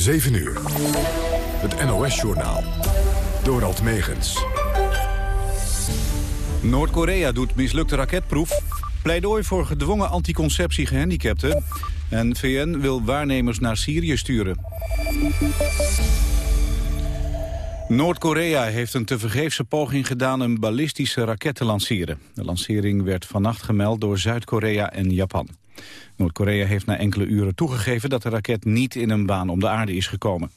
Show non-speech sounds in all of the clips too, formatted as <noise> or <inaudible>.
7 uur. Het NOS-journaal. Dorald Megens. Noord-Korea doet mislukte raketproef. Pleidooi voor gedwongen anticonceptie gehandicapten. En VN wil waarnemers naar Syrië sturen. Noord-Korea heeft een tevergeefse poging gedaan een ballistische raket te lanceren. De lancering werd vannacht gemeld door Zuid-Korea en Japan. Noord-Korea heeft na enkele uren toegegeven dat de raket niet in een baan om de aarde is gekomen.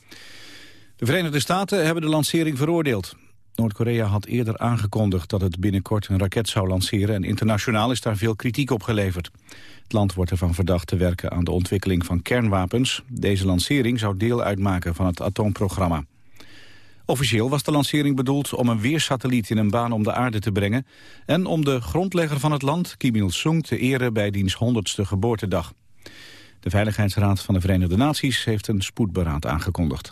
De Verenigde Staten hebben de lancering veroordeeld. Noord-Korea had eerder aangekondigd dat het binnenkort een raket zou lanceren... en internationaal is daar veel kritiek op geleverd. Het land wordt ervan verdacht te werken aan de ontwikkeling van kernwapens. Deze lancering zou deel uitmaken van het atoomprogramma. Officieel was de lancering bedoeld om een weersatelliet in een baan om de aarde te brengen... en om de grondlegger van het land, Kim Il-sung, te eren bij diens 100ste geboortedag. De Veiligheidsraad van de Verenigde Naties heeft een spoedberaad aangekondigd.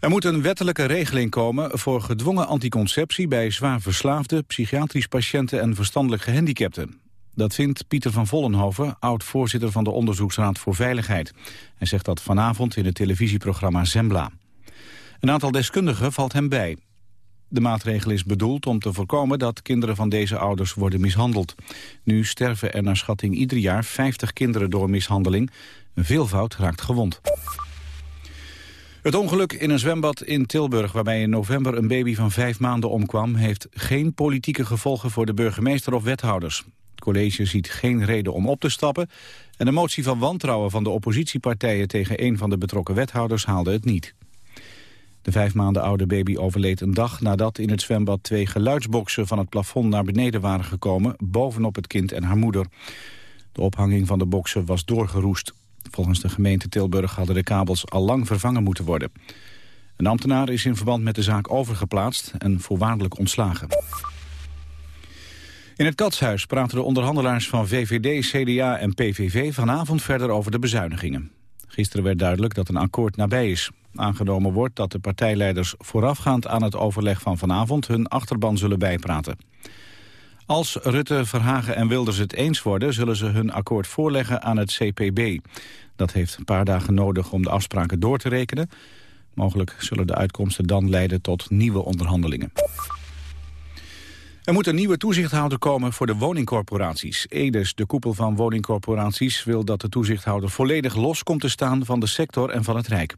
Er moet een wettelijke regeling komen voor gedwongen anticonceptie bij zwaar verslaafde, psychiatrisch patiënten en verstandelijk gehandicapten. Dat vindt Pieter van Vollenhoven, oud-voorzitter van de Onderzoeksraad voor Veiligheid. Hij zegt dat vanavond in het televisieprogramma Zembla. Een aantal deskundigen valt hem bij. De maatregel is bedoeld om te voorkomen dat kinderen van deze ouders worden mishandeld. Nu sterven er naar schatting ieder jaar 50 kinderen door mishandeling. Een veelvoud raakt gewond. Het ongeluk in een zwembad in Tilburg waarbij in november een baby van vijf maanden omkwam... heeft geen politieke gevolgen voor de burgemeester of wethouders. Het college ziet geen reden om op te stappen... en de motie van wantrouwen van de oppositiepartijen tegen een van de betrokken wethouders haalde het niet. De vijf maanden oude baby overleed een dag nadat in het zwembad twee geluidsboksen van het plafond naar beneden waren gekomen, bovenop het kind en haar moeder. De ophanging van de boksen was doorgeroest. Volgens de gemeente Tilburg hadden de kabels al lang vervangen moeten worden. Een ambtenaar is in verband met de zaak overgeplaatst en voorwaardelijk ontslagen. In het Katshuis praten de onderhandelaars van VVD, CDA en PVV vanavond verder over de bezuinigingen. Gisteren werd duidelijk dat een akkoord nabij is. Aangenomen wordt dat de partijleiders voorafgaand aan het overleg van vanavond hun achterban zullen bijpraten. Als Rutte, Verhagen en Wilders het eens worden... zullen ze hun akkoord voorleggen aan het CPB. Dat heeft een paar dagen nodig om de afspraken door te rekenen. Mogelijk zullen de uitkomsten dan leiden tot nieuwe onderhandelingen. Er moet een nieuwe toezichthouder komen voor de woningcorporaties. Edes, de koepel van woningcorporaties, wil dat de toezichthouder volledig los komt te staan van de sector en van het Rijk.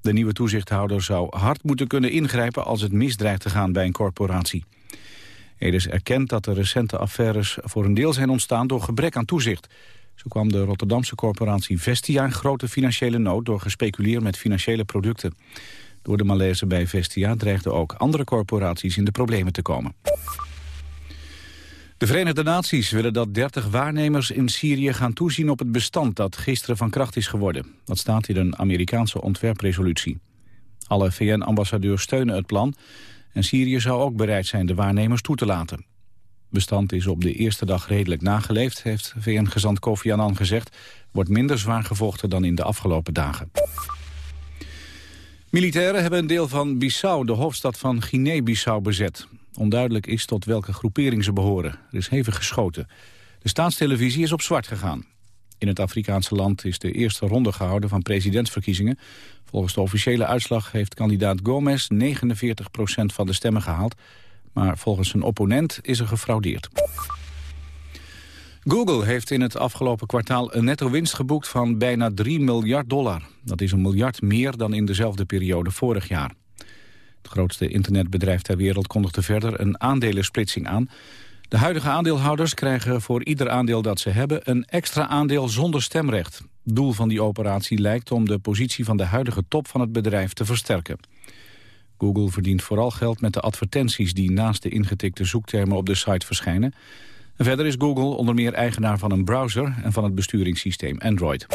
De nieuwe toezichthouder zou hard moeten kunnen ingrijpen als het misdreigt te gaan bij een corporatie. Edes erkent dat de recente affaires voor een deel zijn ontstaan door gebrek aan toezicht. Zo kwam de Rotterdamse corporatie Vestia in grote financiële nood door gespeculeerd met financiële producten. Door de malaise bij Vestia dreigden ook andere corporaties in de problemen te komen. De Verenigde Naties willen dat 30 waarnemers in Syrië gaan toezien op het bestand dat gisteren van kracht is geworden. Dat staat in een Amerikaanse ontwerpresolutie. Alle VN-ambassadeurs steunen het plan en Syrië zou ook bereid zijn de waarnemers toe te laten. Bestand is op de eerste dag redelijk nageleefd, heeft VN-gezant Kofi Annan gezegd. Wordt minder zwaar gevochten dan in de afgelopen dagen. Militairen hebben een deel van Bissau, de hoofdstad van Guinea-Bissau, bezet. Onduidelijk is tot welke groepering ze behoren. Er is hevig geschoten. De staatstelevisie is op zwart gegaan. In het Afrikaanse land is de eerste ronde gehouden van presidentsverkiezingen. Volgens de officiële uitslag heeft kandidaat Gomez 49% van de stemmen gehaald. Maar volgens zijn opponent is er gefraudeerd. Google heeft in het afgelopen kwartaal een netto winst geboekt van bijna 3 miljard dollar. Dat is een miljard meer dan in dezelfde periode vorig jaar. Het grootste internetbedrijf ter wereld kondigde verder een aandelensplitsing aan. De huidige aandeelhouders krijgen voor ieder aandeel dat ze hebben... een extra aandeel zonder stemrecht. Doel van die operatie lijkt om de positie van de huidige top van het bedrijf te versterken. Google verdient vooral geld met de advertenties... die naast de ingetikte zoektermen op de site verschijnen. En verder is Google onder meer eigenaar van een browser... en van het besturingssysteem Android.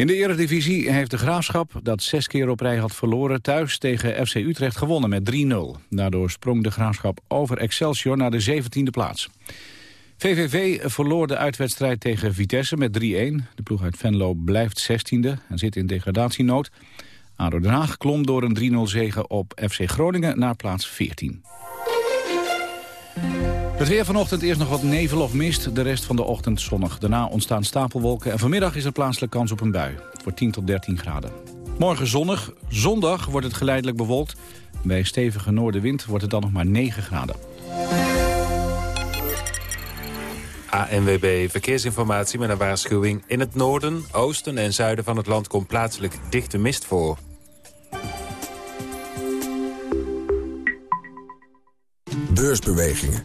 In de Eredivisie heeft de Graafschap, dat zes keer op rij had verloren... thuis tegen FC Utrecht gewonnen met 3-0. Daardoor sprong de Graafschap over Excelsior naar de 17e plaats. VVV verloor de uitwedstrijd tegen Vitesse met 3-1. De ploeg uit Venlo blijft 16e en zit in degradatienood. ADO Den Haag klom door een 3-0 zege op FC Groningen naar plaats 14. Het weer vanochtend eerst nog wat nevel of mist, de rest van de ochtend zonnig. Daarna ontstaan stapelwolken en vanmiddag is er plaatselijk kans op een bui. Voor 10 tot 13 graden. Morgen zonnig, zondag wordt het geleidelijk bewolkt. Bij stevige noordenwind wordt het dan nog maar 9 graden. ANWB Verkeersinformatie met een waarschuwing. In het noorden, oosten en zuiden van het land komt plaatselijk dichte mist voor. Beursbewegingen.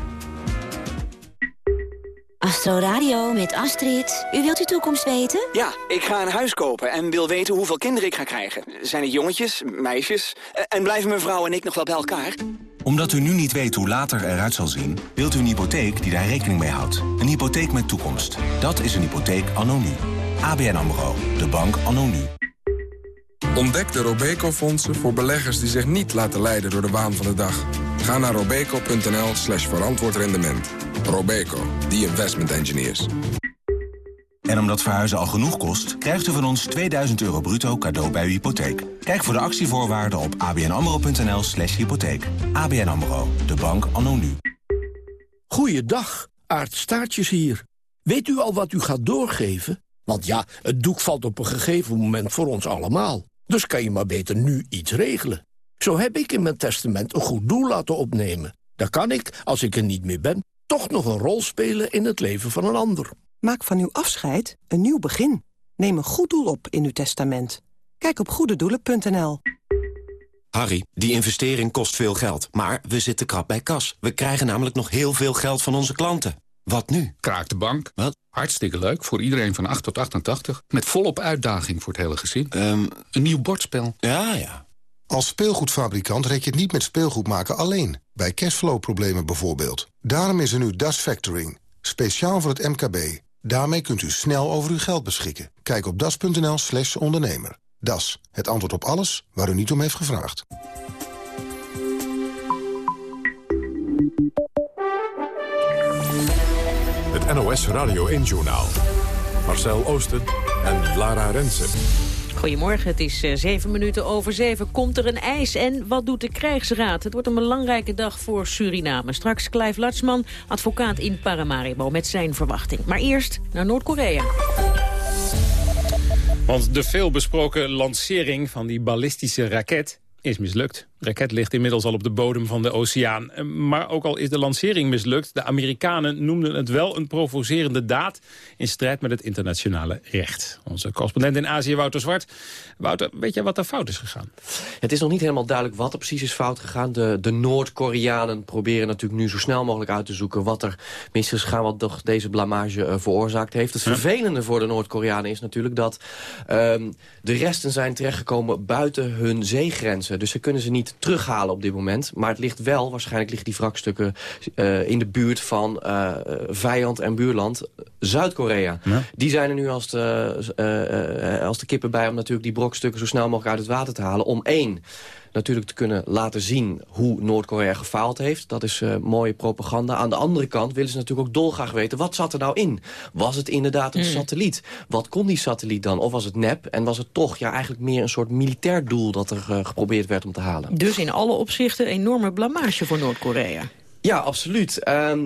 Astro Radio met Astrid. U wilt uw toekomst weten? Ja, ik ga een huis kopen en wil weten hoeveel kinderen ik ga krijgen. Zijn het jongetjes, meisjes? Eh, En blijven mijn vrouw en ik nog wel bij elkaar? Omdat u nu niet weet hoe later eruit zal zien... wilt u een hypotheek die daar rekening mee houdt. Een hypotheek met toekomst. Dat is een hypotheek anno nu. ABN AMRO. De bank anno nu. Ontdek de Robeco-fondsen voor beleggers die zich niet laten leiden door de waan van de dag. Ga naar robeco.nl slash verantwoord rendement. Robeco, the investment engineers. En omdat verhuizen al genoeg kost... krijgt u van ons 2000 euro bruto cadeau bij uw hypotheek. Kijk voor de actievoorwaarden op abnamro.nl slash hypotheek. ABN AMRO. De bank anno nu. Goeiedag, Aart Staartjes hier. Weet u al wat u gaat doorgeven? Want ja, het doek valt op een gegeven moment voor ons allemaal. Dus kan je maar beter nu iets regelen. Zo heb ik in mijn testament een goed doel laten opnemen. Dan kan ik, als ik er niet meer ben, toch nog een rol spelen in het leven van een ander. Maak van uw afscheid een nieuw begin. Neem een goed doel op in uw testament. Kijk op goededoelen.nl. Harry, die investering kost veel geld, maar we zitten krap bij kas. We krijgen namelijk nog heel veel geld van onze klanten. Wat nu? Kraak de bank. Wat? Hartstikke leuk, voor iedereen van 8 tot 88. Met volop uitdaging voor het hele gezin. Ehm, Een nieuw bordspel. ja, ja. Als speelgoedfabrikant rek je het niet met speelgoed maken alleen. Bij cashflow-problemen bijvoorbeeld. Daarom is er nu Das Factoring. Speciaal voor het MKB. Daarmee kunt u snel over uw geld beschikken. Kijk op das.nl slash ondernemer. Das, het antwoord op alles waar u niet om heeft gevraagd. Het NOS Radio 1-journaal. Marcel Oosten en Lara Rensen. Goedemorgen, het is eh, zeven minuten over zeven. Komt er een ijs en wat doet de krijgsraad? Het wordt een belangrijke dag voor Suriname. Straks Clive Latsman, advocaat in Paramaribo, met zijn verwachting. Maar eerst naar Noord-Korea. Want de veelbesproken lancering van die ballistische raket is mislukt. De raket ligt inmiddels al op de bodem van de oceaan. Eh, Maar ook al is de lancering mislukt... de Amerikanen noemden het wel een provocerende daad... in strijd met het internationale recht. Onze correspondent in Azië, Wouter Zwart. Wouter, weet je wat er fout is gegaan? Het is nog niet helemaal duidelijk wat er precies is fout gegaan. De, de Noord-Koreanen proberen natuurlijk nu zo snel mogelijk uit te zoeken... wat er mis is gegaan, wat toch deze blamage eh, veroorzaakt heeft. Het vervelende voor de Noord-Koreanen is natuurlijk dat... ehm, de resten zijn terechtgekomen buiten hun zeegrenzen. Dus ze kunnen ze niet terughalen op dit moment. Maar het ligt wel, waarschijnlijk liggen die wrakstukken... eh, in de buurt van eh, vijand en buurland Zuid-Korea. Die zijn er nu als de, eh, als de kippen bij... om natuurlijk die brokstukken zo snel mogelijk uit het water te halen. Om één, natuurlijk te kunnen laten zien hoe Noord-Korea gefaald heeft. Dat is eh, mooie propaganda. Aan de andere kant willen ze natuurlijk ook dolgraag weten... wat zat er nou in? Was het inderdaad een Mm. satelliet? Wat kon die satelliet dan? Of was het nep? En was het toch ja, eigenlijk meer een soort militair doel... dat er eh, geprobeerd werd om te halen? Dus in alle opzichten een enorme blamage voor Noord-Korea. Ja, absoluut. Ehm,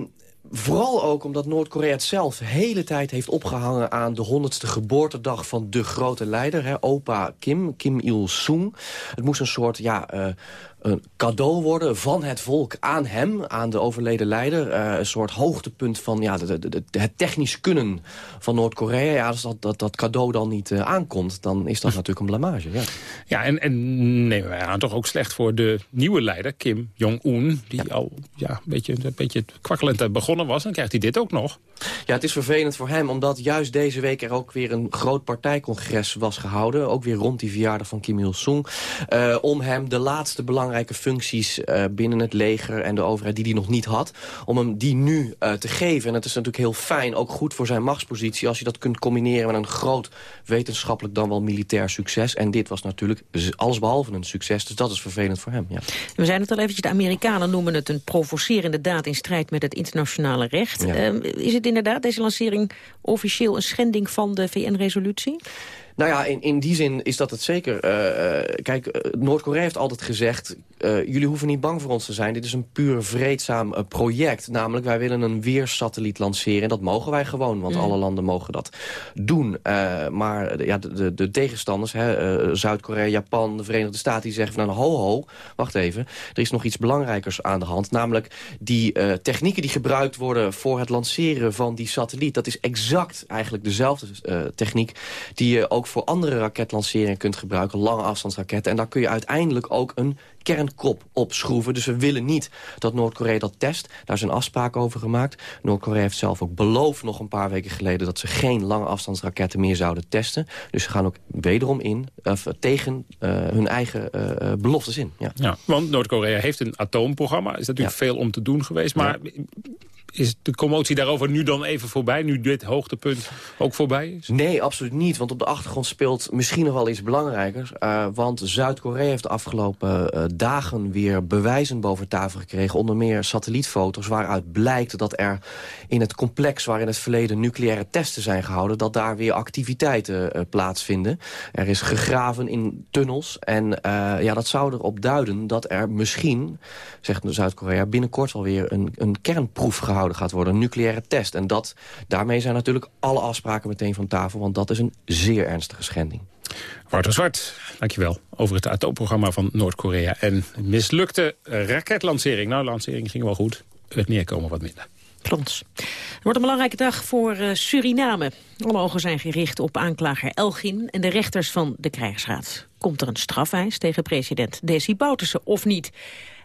vooral ook omdat Noord-Korea het zelf hele tijd heeft opgehangen... aan de honderdste geboortedag van de grote leider, hè, opa Kim, Kim Il-sung. Het moest een soort ja, eh, een cadeau worden van het volk aan hem, aan de overleden leider. Eh, een soort hoogtepunt van ja, de, de, de- het technisch kunnen van Noord-Korea. Ja, als dat, dat, dat cadeau dan niet eh, aankomt, dan is dat natuurlijk een blamage. Ja. Ja, en, en nemen wij aan toch ook slecht voor de nieuwe leider, Kim Jong-un... die al ja, een, beetje, een beetje kwakkelend begonnen was. Dan krijgt hij dit ook nog. Ja, het is vervelend voor hem, omdat juist deze week er ook weer een groot partijcongres was gehouden. Ook weer rond die verjaardag van Kim Il-sung. eh, om hem de laatste belangrijke belangrijke functies uh, binnen het leger en de overheid die hij nog niet had. Om hem die nu uh, te geven. En het is natuurlijk heel fijn, ook goed voor zijn machtspositie... als je dat kunt combineren met een groot wetenschappelijk dan wel militair succes. En dit was natuurlijk allesbehalve een succes. Dus dat is vervelend voor hem, ja. We zijn het al eventjes, de Amerikanen noemen het een provocerende daad... in strijd met het internationale recht. Ja. Uh, is het inderdaad, deze lancering, officieel een schending van de VN-resolutie? Nou ja, in, in die zin is dat het zeker. Uh, kijk, uh, Noord-Korea heeft altijd gezegd... jullie hoeven niet bang voor ons te zijn. Dit is een puur vreedzaam project. Namelijk, wij willen een weersatelliet lanceren. En dat mogen wij gewoon, want mm. alle landen mogen dat doen. maar ja, de, de, de tegenstanders, Zuid-Korea, Japan, de Verenigde Staten... die zeggen van, nou, ho, ho, wacht even. Er is nog iets belangrijkers aan de hand. Namelijk, die technieken die gebruikt worden... voor het lanceren van die satelliet... dat is exact eigenlijk dezelfde techniek... die je ook voor andere raketlanceringen kunt gebruiken, lange afstandsraketten. En daar kun je uiteindelijk ook een kernkop opschroeven. Dus we willen niet dat Noord-Korea dat test. Daar zijn afspraken over gemaakt. Noord-Korea heeft zelf ook beloofd nog een paar weken geleden... dat ze geen lange afstandsraketten meer zouden testen. Dus ze gaan ook wederom in of, tegen uh, hun eigen uh, beloftes in. Ja, ja want Noord-Korea heeft een atoomprogramma. is natuurlijk ja. veel om te doen geweest. Maar ja is de commotie daarover nu dan even voorbij? Nu dit hoogtepunt ook voorbij is? Nee, absoluut niet. Want op de achtergrond speelt misschien nog wel iets belangrijkers. Uh, want Zuid-Korea heeft de afgelopen uh, dagen weer bewijzen boven tafel gekregen. Onder meer satellietfoto's waaruit blijkt dat er in het complex... waar in het verleden nucleaire testen zijn gehouden... dat daar weer activiteiten uh, plaatsvinden. Er is gegraven in tunnels. En ja, dat zou erop duiden dat er misschien, zegt Zuid-Korea... binnenkort alweer een, een kernproef gehouden gaat worden. Een nucleaire test. En dat, daarmee zijn natuurlijk alle afspraken meteen van tafel. Want dat is een zeer ernstige schending. Wouter Zwart, dankjewel. Over het atoomprogramma van Noord-Korea. En mislukte raketlancering. Nou, de lancering ging wel goed. Het neerkomen wat minder. Plons. Het wordt een belangrijke dag voor uh, Suriname. Alle ogen zijn gericht op aanklager Elgin en de rechters van de krijgsraad. Komt er een strafeis tegen president Desi Bouterse of niet?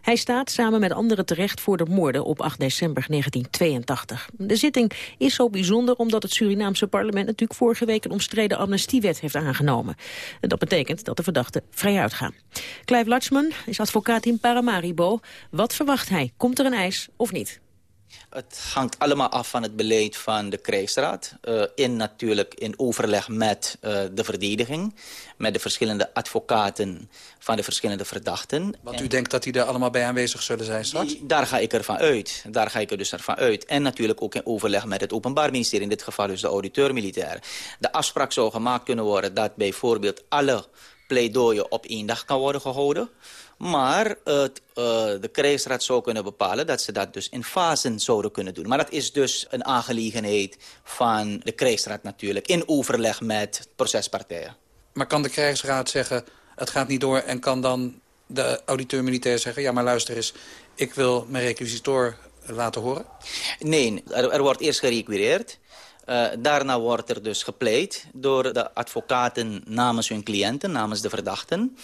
Hij staat samen met anderen terecht voor de moorden op 8 december 1982. De zitting is zo bijzonder omdat het Surinaamse parlement natuurlijk vorige week een omstreden amnestiewet heeft aangenomen. Dat betekent dat de verdachten vrij uitgaan. Clive Latchman is advocaat in Paramaribo. Wat verwacht hij? Komt er een eis of niet? Het hangt allemaal af van het beleid van de krijgsraad. Uh, in natuurlijk in overleg met uh, de verdediging. Met de verschillende advocaten van de verschillende verdachten. Want u en, denkt dat die er allemaal bij aanwezig zullen zijn straks? Die, daar ga ik ervan uit. Daar ga ik er dus ervan uit. En natuurlijk ook in overleg met het Openbaar Ministerie. In dit geval dus de auditeur militair. De afspraak zou gemaakt kunnen worden dat bijvoorbeeld alle pleidooien op één dag kan worden gehouden. Maar het, uh, de krijgsraad zou kunnen bepalen dat ze dat dus in fasen zouden kunnen doen. Maar dat is dus een aangelegenheid van de krijgsraad natuurlijk... in overleg met procespartijen. Maar kan de krijgsraad zeggen, het gaat niet door... en kan dan de auditeur militair zeggen... ja, maar luister eens, ik wil mijn requisitor laten horen? Nee, er, er wordt eerst gerequireerd. Uh, daarna wordt er dus gepleit door de advocaten namens hun cliënten, namens de verdachten.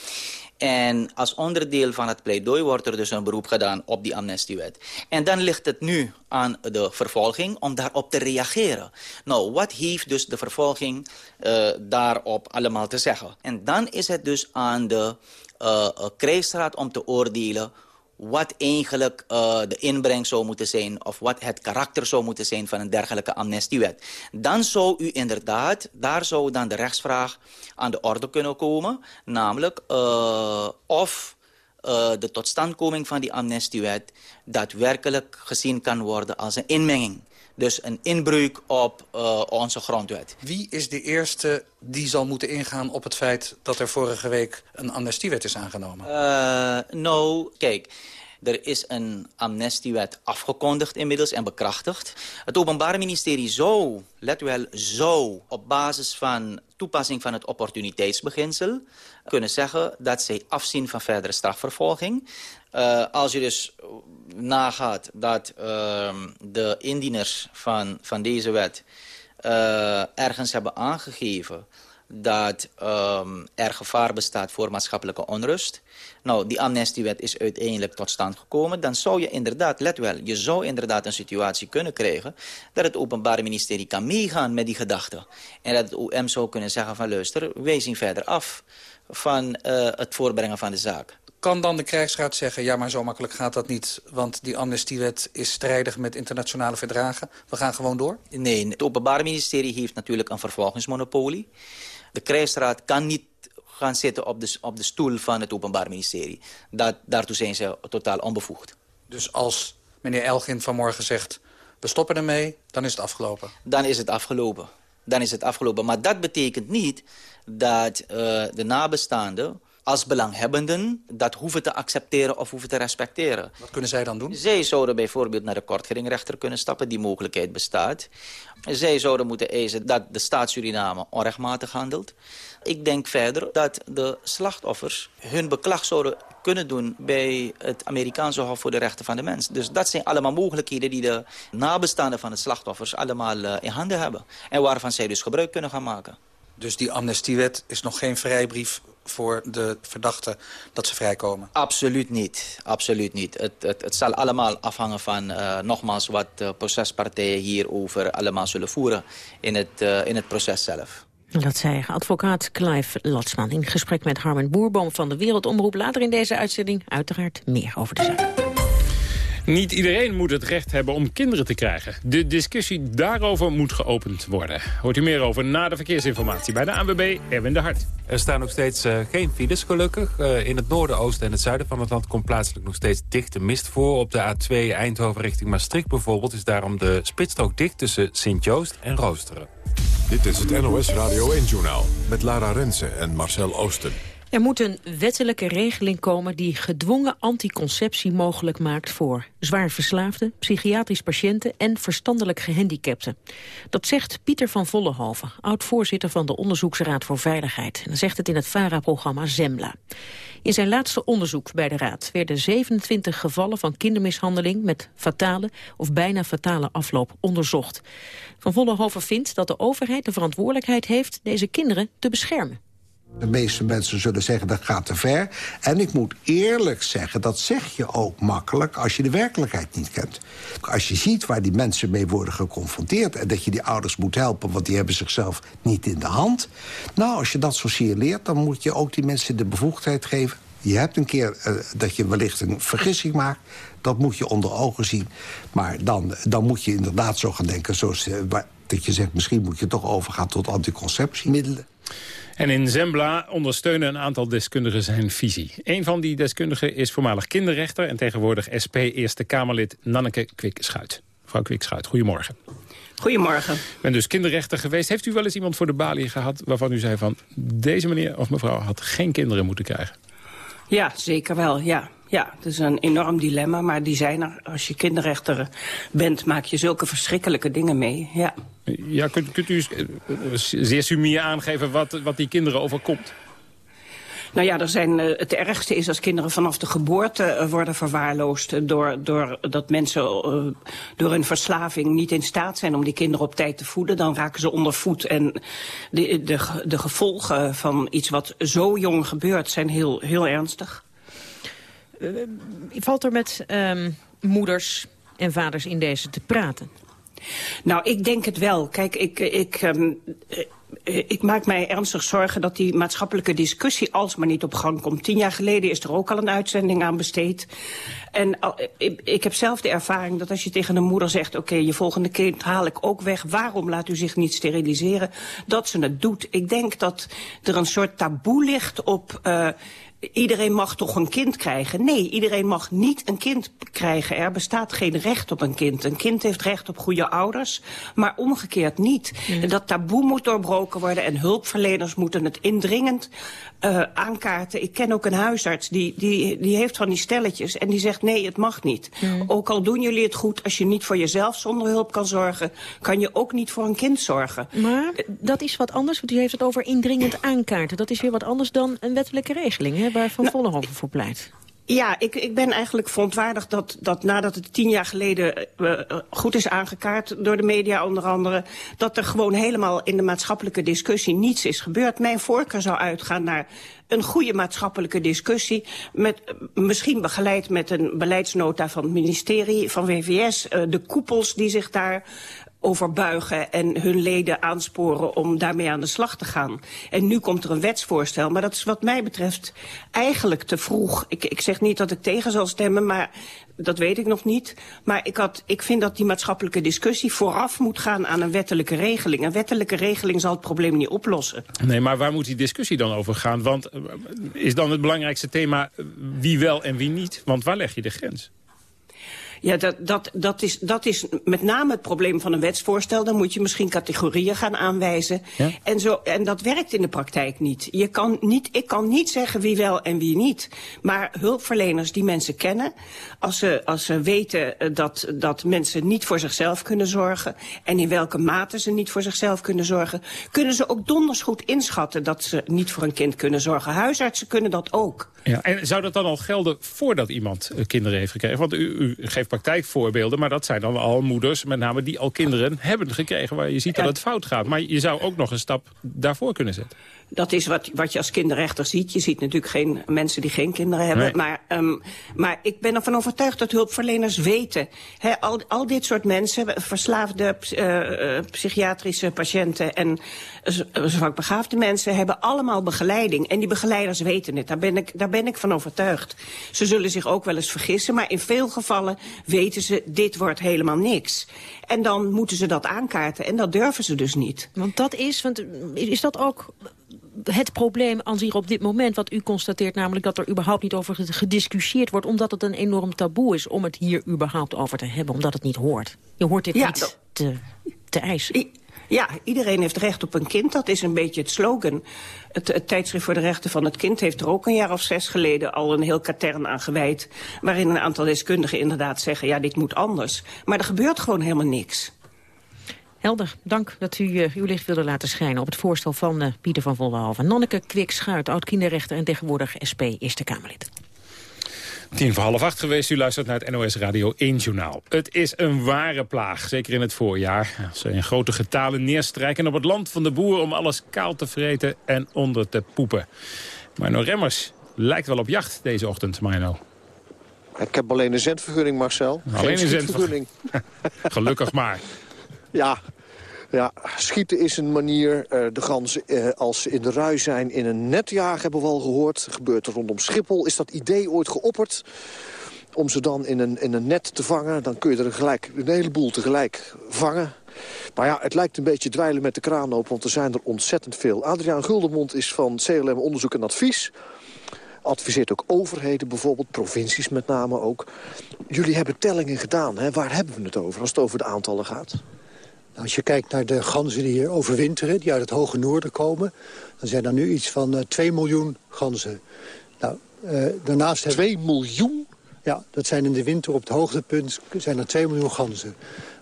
En als onderdeel van het pleidooi wordt er dus een beroep gedaan op die amnestiewet. En dan ligt het nu aan de vervolging om daarop te reageren. Nou, wat heeft dus de vervolging uh, daarop allemaal te zeggen? En dan is het dus aan de uh, krijgsraad om te oordelen wat eigenlijk uh, de inbreng zou moeten zijn... of wat het karakter zou moeten zijn van een dergelijke amnestiewet. Dan zou u inderdaad, daar zou dan de rechtsvraag aan de orde kunnen komen. Namelijk uh, of uh, de totstandkoming van die amnestiewet... daadwerkelijk gezien kan worden als een inmenging. Dus een inbreuk op uh, onze grondwet. Wie is de eerste die zal moeten ingaan op het feit... dat er vorige week een amnestiewet is aangenomen? Uh, nou, kijk... Er is een amnestiewet afgekondigd inmiddels en bekrachtigd. Het Openbaar Ministerie zou, let wel, op basis van toepassing van het opportuniteitsbeginsel kunnen zeggen dat zij afzien van verdere strafvervolging. Uh, als je dus nagaat dat uh, de indieners van, van deze wet uh, ergens hebben aangegeven dat um, er gevaar bestaat voor maatschappelijke onrust. Nou, die amnestiewet is uiteindelijk tot stand gekomen. Dan zou je inderdaad, let wel, je zou inderdaad een situatie kunnen krijgen... dat het Openbaar Ministerie kan meegaan met die gedachten. En dat het OM zou kunnen zeggen van luister, wij zien verder af van uh, het voorbrengen van de zaak kan dan de krijgsraad zeggen... ja, maar zo makkelijk gaat dat niet... want die amnestiewet is strijdig met internationale verdragen. We gaan gewoon door? Nee, het Openbaar Ministerie heeft natuurlijk een vervolgingsmonopolie. De krijgsraad kan niet gaan zitten op de, op de stoel van het Openbaar Ministerie. Dat, daartoe zijn ze totaal onbevoegd. Dus als meneer Elgin vanmorgen zegt... we stoppen ermee, dan is het afgelopen? Dan is het afgelopen. Dan is het afgelopen. Maar dat betekent niet dat uh, de nabestaanden als belanghebbenden dat hoeven te accepteren of hoeven te respecteren. Wat kunnen zij dan doen? Zij zouden bijvoorbeeld naar de kortgeringrechter kunnen stappen. Die mogelijkheid bestaat. Zij zouden moeten eisen dat de staat Suriname onrechtmatig handelt. Ik denk verder dat de slachtoffers hun beklag zouden kunnen doen bij het Amerikaanse Hof voor de Rechten van de Mens. Dus dat zijn allemaal mogelijkheden die de nabestaanden van de slachtoffers allemaal uh, in handen hebben. En waarvan zij dus gebruik kunnen gaan maken. Dus die amnestiewet is nog geen vrijbrief voor de verdachten dat ze vrijkomen? Absoluut niet. Absoluut niet. Het, het, het zal allemaal afhangen van uh, nogmaals wat uh, procespartijen hierover allemaal zullen voeren in het, uh, in het proces zelf. Dat zei advocaat Clive Latsman in gesprek met Harmen Boerboom van de Wereldomroep. Later in deze uitzending uiteraard meer over de zaak. Niet iedereen moet het recht hebben om kinderen te krijgen. De discussie daarover moet geopend worden. Hoort u meer over na de verkeersinformatie bij de ANWB Erwin de Hart. Er staan nog steeds uh, geen files gelukkig. Uh, in het noorden, oosten en het zuiden van het land komt plaatselijk nog steeds dichte mist voor. Op de A2 Eindhoven richting Maastricht bijvoorbeeld is daarom de spitsstrook dicht tussen Sint-Joost en Roosteren. Dit is het NOS Radio 1-journaal met Lara Rensen en Marcel Oosten. Er moet een wettelijke regeling komen die gedwongen anticonceptie mogelijk maakt voor zwaar verslaafden, psychiatrisch patiënten en verstandelijk gehandicapten. Dat zegt Pieter van Vollenhoven, oud-voorzitter van de Onderzoeksraad voor Veiligheid. En zegt het in het VARA-programma Zembla. In zijn laatste onderzoek bij de Raad werden 27 gevallen van kindermishandeling met fatale of bijna fatale afloop onderzocht. Van Vollenhoven vindt dat de overheid de verantwoordelijkheid heeft deze kinderen te beschermen. De meeste mensen zullen zeggen dat gaat te ver. En ik moet eerlijk zeggen, dat zeg je ook makkelijk als je de werkelijkheid niet kent. Als je ziet waar die mensen mee worden geconfronteerd... en dat je die ouders moet helpen, want die hebben zichzelf niet in de hand. Nou, als je dat zo leert, dan moet je ook die mensen de bevoegdheid geven. Je hebt een keer uh, dat je wellicht een vergissing maakt. Dat moet je onder ogen zien. Maar dan, dan moet je inderdaad zo gaan denken... Zoals, uh, dat je zegt, misschien moet je toch overgaan tot anticonceptiemiddelen. En in Zembla ondersteunen een aantal deskundigen zijn visie. Een van die deskundigen is voormalig kinderrechter... en tegenwoordig SP Eerste Kamerlid Nanneke Kwikschuit. Mevrouw Kwikschuit, goedemorgen. Goedemorgen. Ik ben dus kinderrechter geweest. Heeft u wel eens iemand voor de balie gehad waarvan u zei van... deze meneer of mevrouw had geen kinderen moeten krijgen? Ja, zeker wel, ja. Ja, het is een enorm dilemma, maar die zijn er. Als je kinderrechter bent, maak je zulke verschrikkelijke dingen mee, ja. Ja, kunt, kunt u zeer sumier aangeven wat, wat die kinderen overkomt? Nou ja, er zijn, het ergste is als kinderen vanaf de geboorte worden verwaarloosd... door, door dat mensen door hun verslaving niet in staat zijn om die kinderen op tijd te voeden. Dan raken ze onder voet en de, de, de gevolgen van iets wat zo jong gebeurt zijn heel, heel ernstig. Uh, valt er met um, moeders en vaders in deze te praten? Nou, ik denk het wel. Kijk, ik, ik, um, ik maak mij ernstig zorgen dat die maatschappelijke discussie alsmaar niet op gang komt. Tien jaar geleden is er ook al een uitzending aan besteed. En ik, ik heb zelf de ervaring dat als je tegen een moeder zegt... oké, je volgende kind haal ik ook weg, waarom laat u zich niet steriliseren? Dat ze het doet. Ik denk dat er een soort taboe ligt op... Uh, iedereen mag toch een kind krijgen? Nee, iedereen mag niet een kind krijgen. Er bestaat geen recht op een kind. Een kind heeft recht op goede ouders, maar omgekeerd niet. Dat taboe moet doorbroken worden en hulpverleners moeten het indringend uh, aankaarten. Ik ken ook een huisarts, die, die, die heeft van die stelletjes en die zegt nee, het mag niet. Ook al doen jullie het goed, als je niet voor jezelf zonder hulp kan zorgen, kan je ook niet voor een kind zorgen. Maar dat is wat anders, want u heeft het over indringend aankaarten. Dat is weer wat anders dan een wettelijke regeling, hè, waar Van nou, Vollenhoven voor pleit. Ja, ik, ik ben eigenlijk verontwaardigd dat, dat nadat het tien jaar geleden uh, goed is aangekaart door de media onder andere, dat er gewoon helemaal in de maatschappelijke discussie niets is gebeurd. Mijn voorkeur zou uitgaan naar een goede maatschappelijke discussie, met, misschien begeleid met een beleidsnota van het ministerie, van WVS, de koepels die zich daar overbuigen en hun leden aansporen om daarmee aan de slag te gaan. En nu komt er een wetsvoorstel, maar dat is wat mij betreft eigenlijk te vroeg. Ik, ik zeg niet dat ik tegen zal stemmen, maar dat weet ik nog niet. Maar ik, had, ik vind dat die maatschappelijke discussie vooraf moet gaan aan een wettelijke regeling. Een wettelijke regeling zal het probleem niet oplossen. Nee, maar waar moet die discussie dan over gaan? Want eh, is dan het belangrijkste thema eh, wie wel en wie niet? Want waar leg je de grens? Ja, dat, dat, dat, is, dat is met name het probleem van een wetsvoorstel. Dan moet je misschien categorieën gaan aanwijzen. Ja? En, zo, en dat werkt in de praktijk niet. Je kan niet. Ik kan niet zeggen wie wel en wie niet. Maar hulpverleners die mensen kennen... als ze, als ze weten eh, dat, dat mensen niet voor zichzelf kunnen zorgen... en in welke mate ze niet voor zichzelf kunnen zorgen... kunnen ze ook donders goed inschatten dat ze niet voor een kind kunnen zorgen. Huisartsen kunnen dat ook. Ja, en zou dat dan al gelden voordat iemand eh, kinderen heeft gekregen? Want u, u geeft praktijkvoorbeelden, maar dat zijn dan al moeders... met name die al kinderen hebben gekregen waar je ziet dat het fout gaat. Maar je zou ook nog een stap daarvoor kunnen zetten. Dat is wat, wat je als kinderrechter ziet. Je ziet natuurlijk geen mensen die geen kinderen hebben. Nee. Maar, um, maar ik ben ervan overtuigd dat hulpverleners weten. He, al, al dit soort mensen, verslaafde uh, psychiatrische patiënten... en zwakbegaafde mensen hebben allemaal begeleiding. En die begeleiders weten het. Daar ben, ik, daar ben ik van overtuigd. Ze zullen zich ook wel eens vergissen. Maar in veel gevallen weten ze, dit wordt helemaal niks. En dan moeten ze dat aankaarten. En dat durven ze dus niet. Want dat is, want is dat ook het probleem aan zich op dit moment... wat u constateert, namelijk dat er überhaupt niet over gediscussieerd wordt... omdat het een enorm taboe is om het hier überhaupt over te hebben... omdat het niet hoort. Je hoort dit ja, niet te, te eisen. Ja, iedereen heeft recht op een kind. Dat is een beetje het slogan. Het, het, tijdschrift voor de rechten van het kind heeft er ook een jaar of zes geleden al een heel katern aan gewijd. Waarin een aantal deskundigen inderdaad zeggen, ja, dit moet anders. Maar er gebeurt gewoon helemaal niks. Helder, dank dat u uh, uw licht wilde laten schijnen op het voorstel van uh, Pieter van Vollenhoven. Nonneke Kwik-Schuit, oud-kinderrechter en tegenwoordig SP Eerste Kamerlid. Tien voor half acht geweest. U luistert naar het NOS Radio 1 Journaal. Het is een ware plaag, zeker in het voorjaar. Ze in grote getalen neerstrijken op het land van de boer... om alles kaal te vreten en onder te poepen. Marno Remmers lijkt wel op jacht deze ochtend, Marno. Ik heb alleen een zendvergunning, Marcel. Alleen een zendvergunning. <laughs> Gelukkig maar. Ja, ja, schieten is een manier. Uh, de ganzen, uh, als ze in de rui zijn, in een net hebben we al gehoord. Gebeurt er rondom Schiphol. Is dat idee ooit geopperd? Om ze dan in een, in een net te vangen. Dan kun je er gelijk, een heleboel tegelijk vangen. Maar ja, het lijkt een beetje dweilen met de kraan open, want er zijn er ontzettend veel. Adriaan Guldermond is van CLM Onderzoek en Advies. Adviseert ook overheden, bijvoorbeeld provincies met name ook. Jullie hebben tellingen gedaan, hè? waar hebben we het over als het over de aantallen gaat? Als je kijkt naar de ganzen die hier overwinteren, die uit het hoge noorden komen... dan zijn er nu iets van uh, 2 miljoen ganzen. Nou, uh, daarnaast 2 miljoen? Ja, dat zijn in de winter op het hoogtepunt zijn er 2 miljoen ganzen.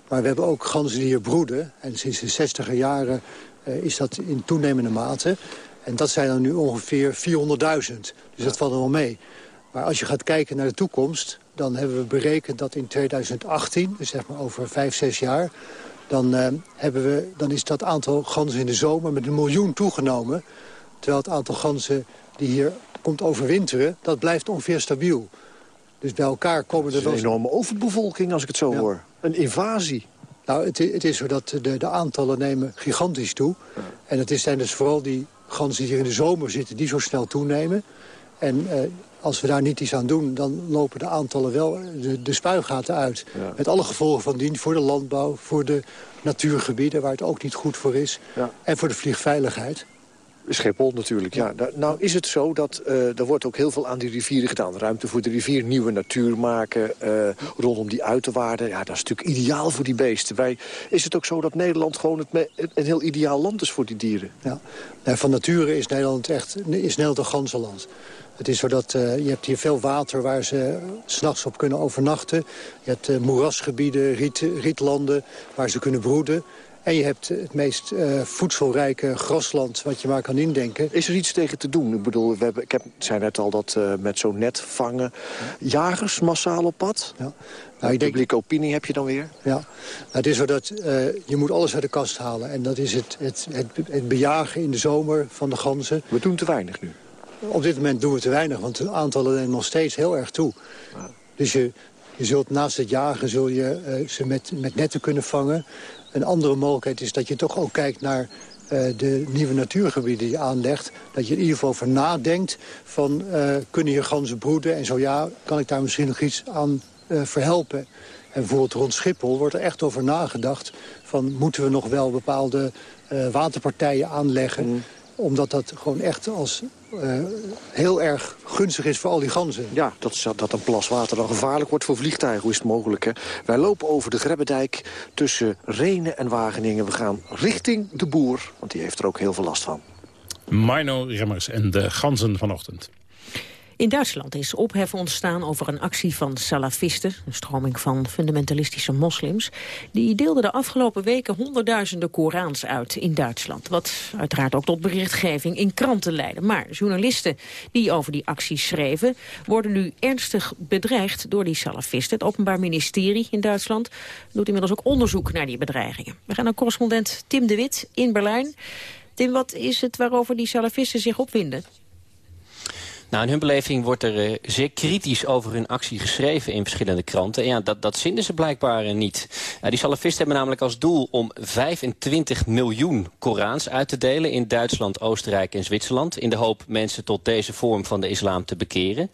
Maar we hebben ook ganzen die hier broeden. En sinds de 60er jaren uh, is dat in toenemende mate. En dat zijn er nu ongeveer 400.000. Dus ja. dat valt er wel mee. Maar als je gaat kijken naar de toekomst... dan hebben we berekend dat in 2018, dus zeg maar over 5, 6 jaar dan, uh, hebben we, dan is dat aantal ganzen in de zomer met een miljoen toegenomen. Terwijl het aantal ganzen die hier komt overwinteren, dat blijft ongeveer stabiel. Dus bij elkaar komen er... Dat is een enorme overbevolking als ik het zo ja. hoor. Een invasie. Nou, het, het, is zo dat de, de aantallen nemen gigantisch toe. Ja. En het zijn dus vooral die ganzen die hier in de zomer zitten, die zo snel toenemen. En uh, als we daar niet iets aan doen, dan lopen de aantallen wel de, de spuigaten uit. Ja. Met alle gevolgen van dien voor de landbouw, voor de natuurgebieden... waar het ook niet goed voor is, ja. en voor de vliegveiligheid. Schiphol natuurlijk, ja. ja. Nou is het zo dat uh, er wordt ook heel veel aan die rivieren gedaan. Ruimte voor de rivier, nieuwe natuur maken, uh, rondom die uiterwaarden. Ja, dat is natuurlijk ideaal voor die beesten. Wij, is het ook zo dat Nederland gewoon het een heel ideaal land is voor die dieren? Ja, ja van nature is Nederland echt is Nederland een ganzenland. Het is zo dat uh, je hebt hier veel water waar ze s'nachts op kunnen overnachten. Je hebt uh, moerasgebieden, riet, rietlanden waar ze kunnen broeden. En je hebt het meest uh, voedselrijke grasland wat je maar kan indenken. Is er iets tegen te doen? Ik bedoel, we hebben, ik heb, zei net al dat uh, met zo'n net vangen jagers massaal op pad. Ja. Nou, ik publieke opinie heb je dan weer? Ja, nou, het is zo dat uh, je moet alles uit de kast halen. En dat is het, het, het, het bejagen in de zomer van de ganzen. We doen te weinig nu. Op dit moment doen we te weinig, want de aantallen nemen nog steeds heel erg toe. Dus je, je zult naast het jagen zul je uh, ze met, met netten kunnen vangen. Een andere mogelijkheid is dat je toch ook kijkt naar de nieuwe natuurgebieden die je aanlegt. Dat je in ieder geval over nadenkt van kunnen hier ganzen broeden? En zo ja, kan ik daar misschien nog iets aan verhelpen? En bijvoorbeeld rond Schiphol wordt er echt over nagedacht... van moeten we nog wel bepaalde waterpartijen aanleggen... Mm omdat dat gewoon echt als uh, heel erg gunstig is voor al die ganzen. Ja, dat, dat een plas water dan gevaarlijk wordt voor vliegtuigen. Hoe is het mogelijk, hè? Wij lopen over de Grebbedijk tussen Renen en Wageningen. We gaan richting de boer, want die heeft er ook heel veel last van. Mino Remmers en de ganzen vanochtend. In Duitsland is ophef ontstaan over een actie van salafisten... een stroming van fundamentalistische moslims. Die deelden de afgelopen weken honderdduizenden Korans uit in Duitsland. Wat uiteraard ook tot berichtgeving in kranten leidde. Maar journalisten die over die actie schreven... worden nu ernstig bedreigd door die salafisten. Het Openbaar Ministerie in Duitsland doet inmiddels ook onderzoek naar die bedreigingen. We gaan naar correspondent Tim de Wit in Berlijn. Tim, wat is het waarover die salafisten zich opwinden? Nou, in hun beleving wordt er uh, zeer kritisch over hun actie geschreven in verschillende kranten. En ja, dat, dat zinden ze blijkbaar uh, niet. Uh, die salafisten hebben namelijk als doel om 25 miljoen Korans uit te delen... in Duitsland, Oostenrijk en Zwitserland... in de hoop mensen tot deze vorm van de islam te bekeren.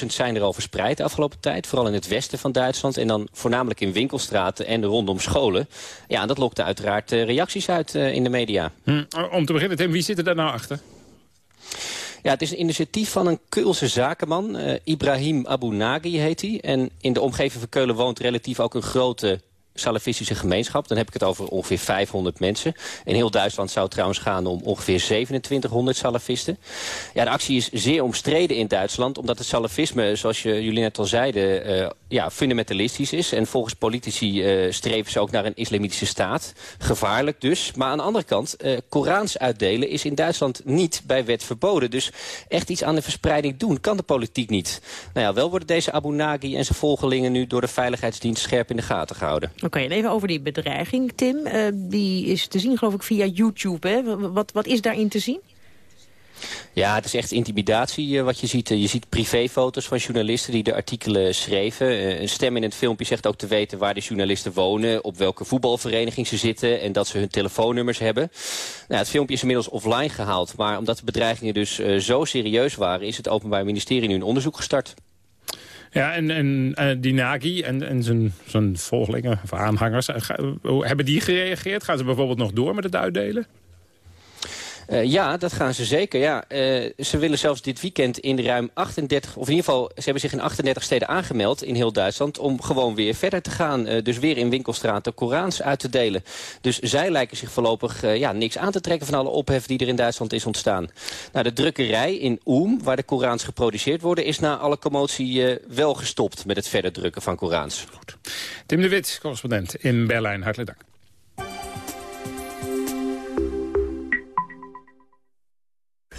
300.000 zijn er al verspreid de afgelopen tijd, vooral in het westen van Duitsland... en dan voornamelijk in winkelstraten en rondom scholen. Ja, en dat lokte uiteraard reacties uit in de media. Hm, om te beginnen, Tim, wie zit er daar nou achter? Ja, het is een initiatief van een Keulse zakenman. Uh, Ibrahim Abu Nagi heet hij. En in de omgeving van Keulen woont relatief ook een grote salafistische gemeenschap. Dan heb ik het over ongeveer 500 mensen. In heel Duitsland zou het trouwens gaan om ongeveer 2700 salafisten. Ja, de actie is zeer omstreden in Duitsland... omdat het salafisme, zoals jullie net al zeiden, uh, ja, fundamentalistisch is. En volgens politici uh, streven ze ook naar een islamitische staat. Gevaarlijk dus. Maar aan de andere kant, uh, Korans uitdelen is in Duitsland niet bij wet verboden. Dus echt iets aan de verspreiding doen kan de politiek niet. Nou ja, wel worden deze Abu Nagi en zijn volgelingen nu door de Veiligheidsdienst scherp in de gaten gehouden. Oké, okay, even over die bedreiging, Tim. Uh, die is te zien, geloof ik, via YouTube. Hè? Wat, wat is daarin te zien? Ja, het is echt intimidatie uh, wat je ziet. je ziet privéfoto's van journalisten die de artikelen schreven. Een stem in het filmpje zegt ook te weten waar de journalisten wonen... op welke voetbalvereniging ze zitten en dat ze hun telefoonnummers hebben. Nou, het filmpje is inmiddels offline gehaald. Maar omdat de bedreigingen dus zo serieus waren... is het Openbaar Ministerie nu een onderzoek gestart. Ja, en, en uh, die Nagi en, en zijn, zijn volgelingen of aanhangers, uh, hebben die gereageerd? Gaan ze bijvoorbeeld nog door met het uitdelen? Uh, ja, dat gaan ze zeker. Ja. Uh, ze willen zelfs dit weekend in ruim 38... of in ieder geval, ze hebben zich in 38 steden aangemeld in heel Duitsland... om gewoon weer verder te gaan. Uh, dus weer in winkelstraten Korans uit te delen. Dus zij lijken zich voorlopig ja, niks aan te trekken... van alle ophef die er in Duitsland is ontstaan. Nou, de drukkerij in Oem, waar de Korans geproduceerd worden... is na alle commotie wel gestopt met het verder drukken van Korans. Tim de Wit, correspondent in Berlijn. Hartelijk dank.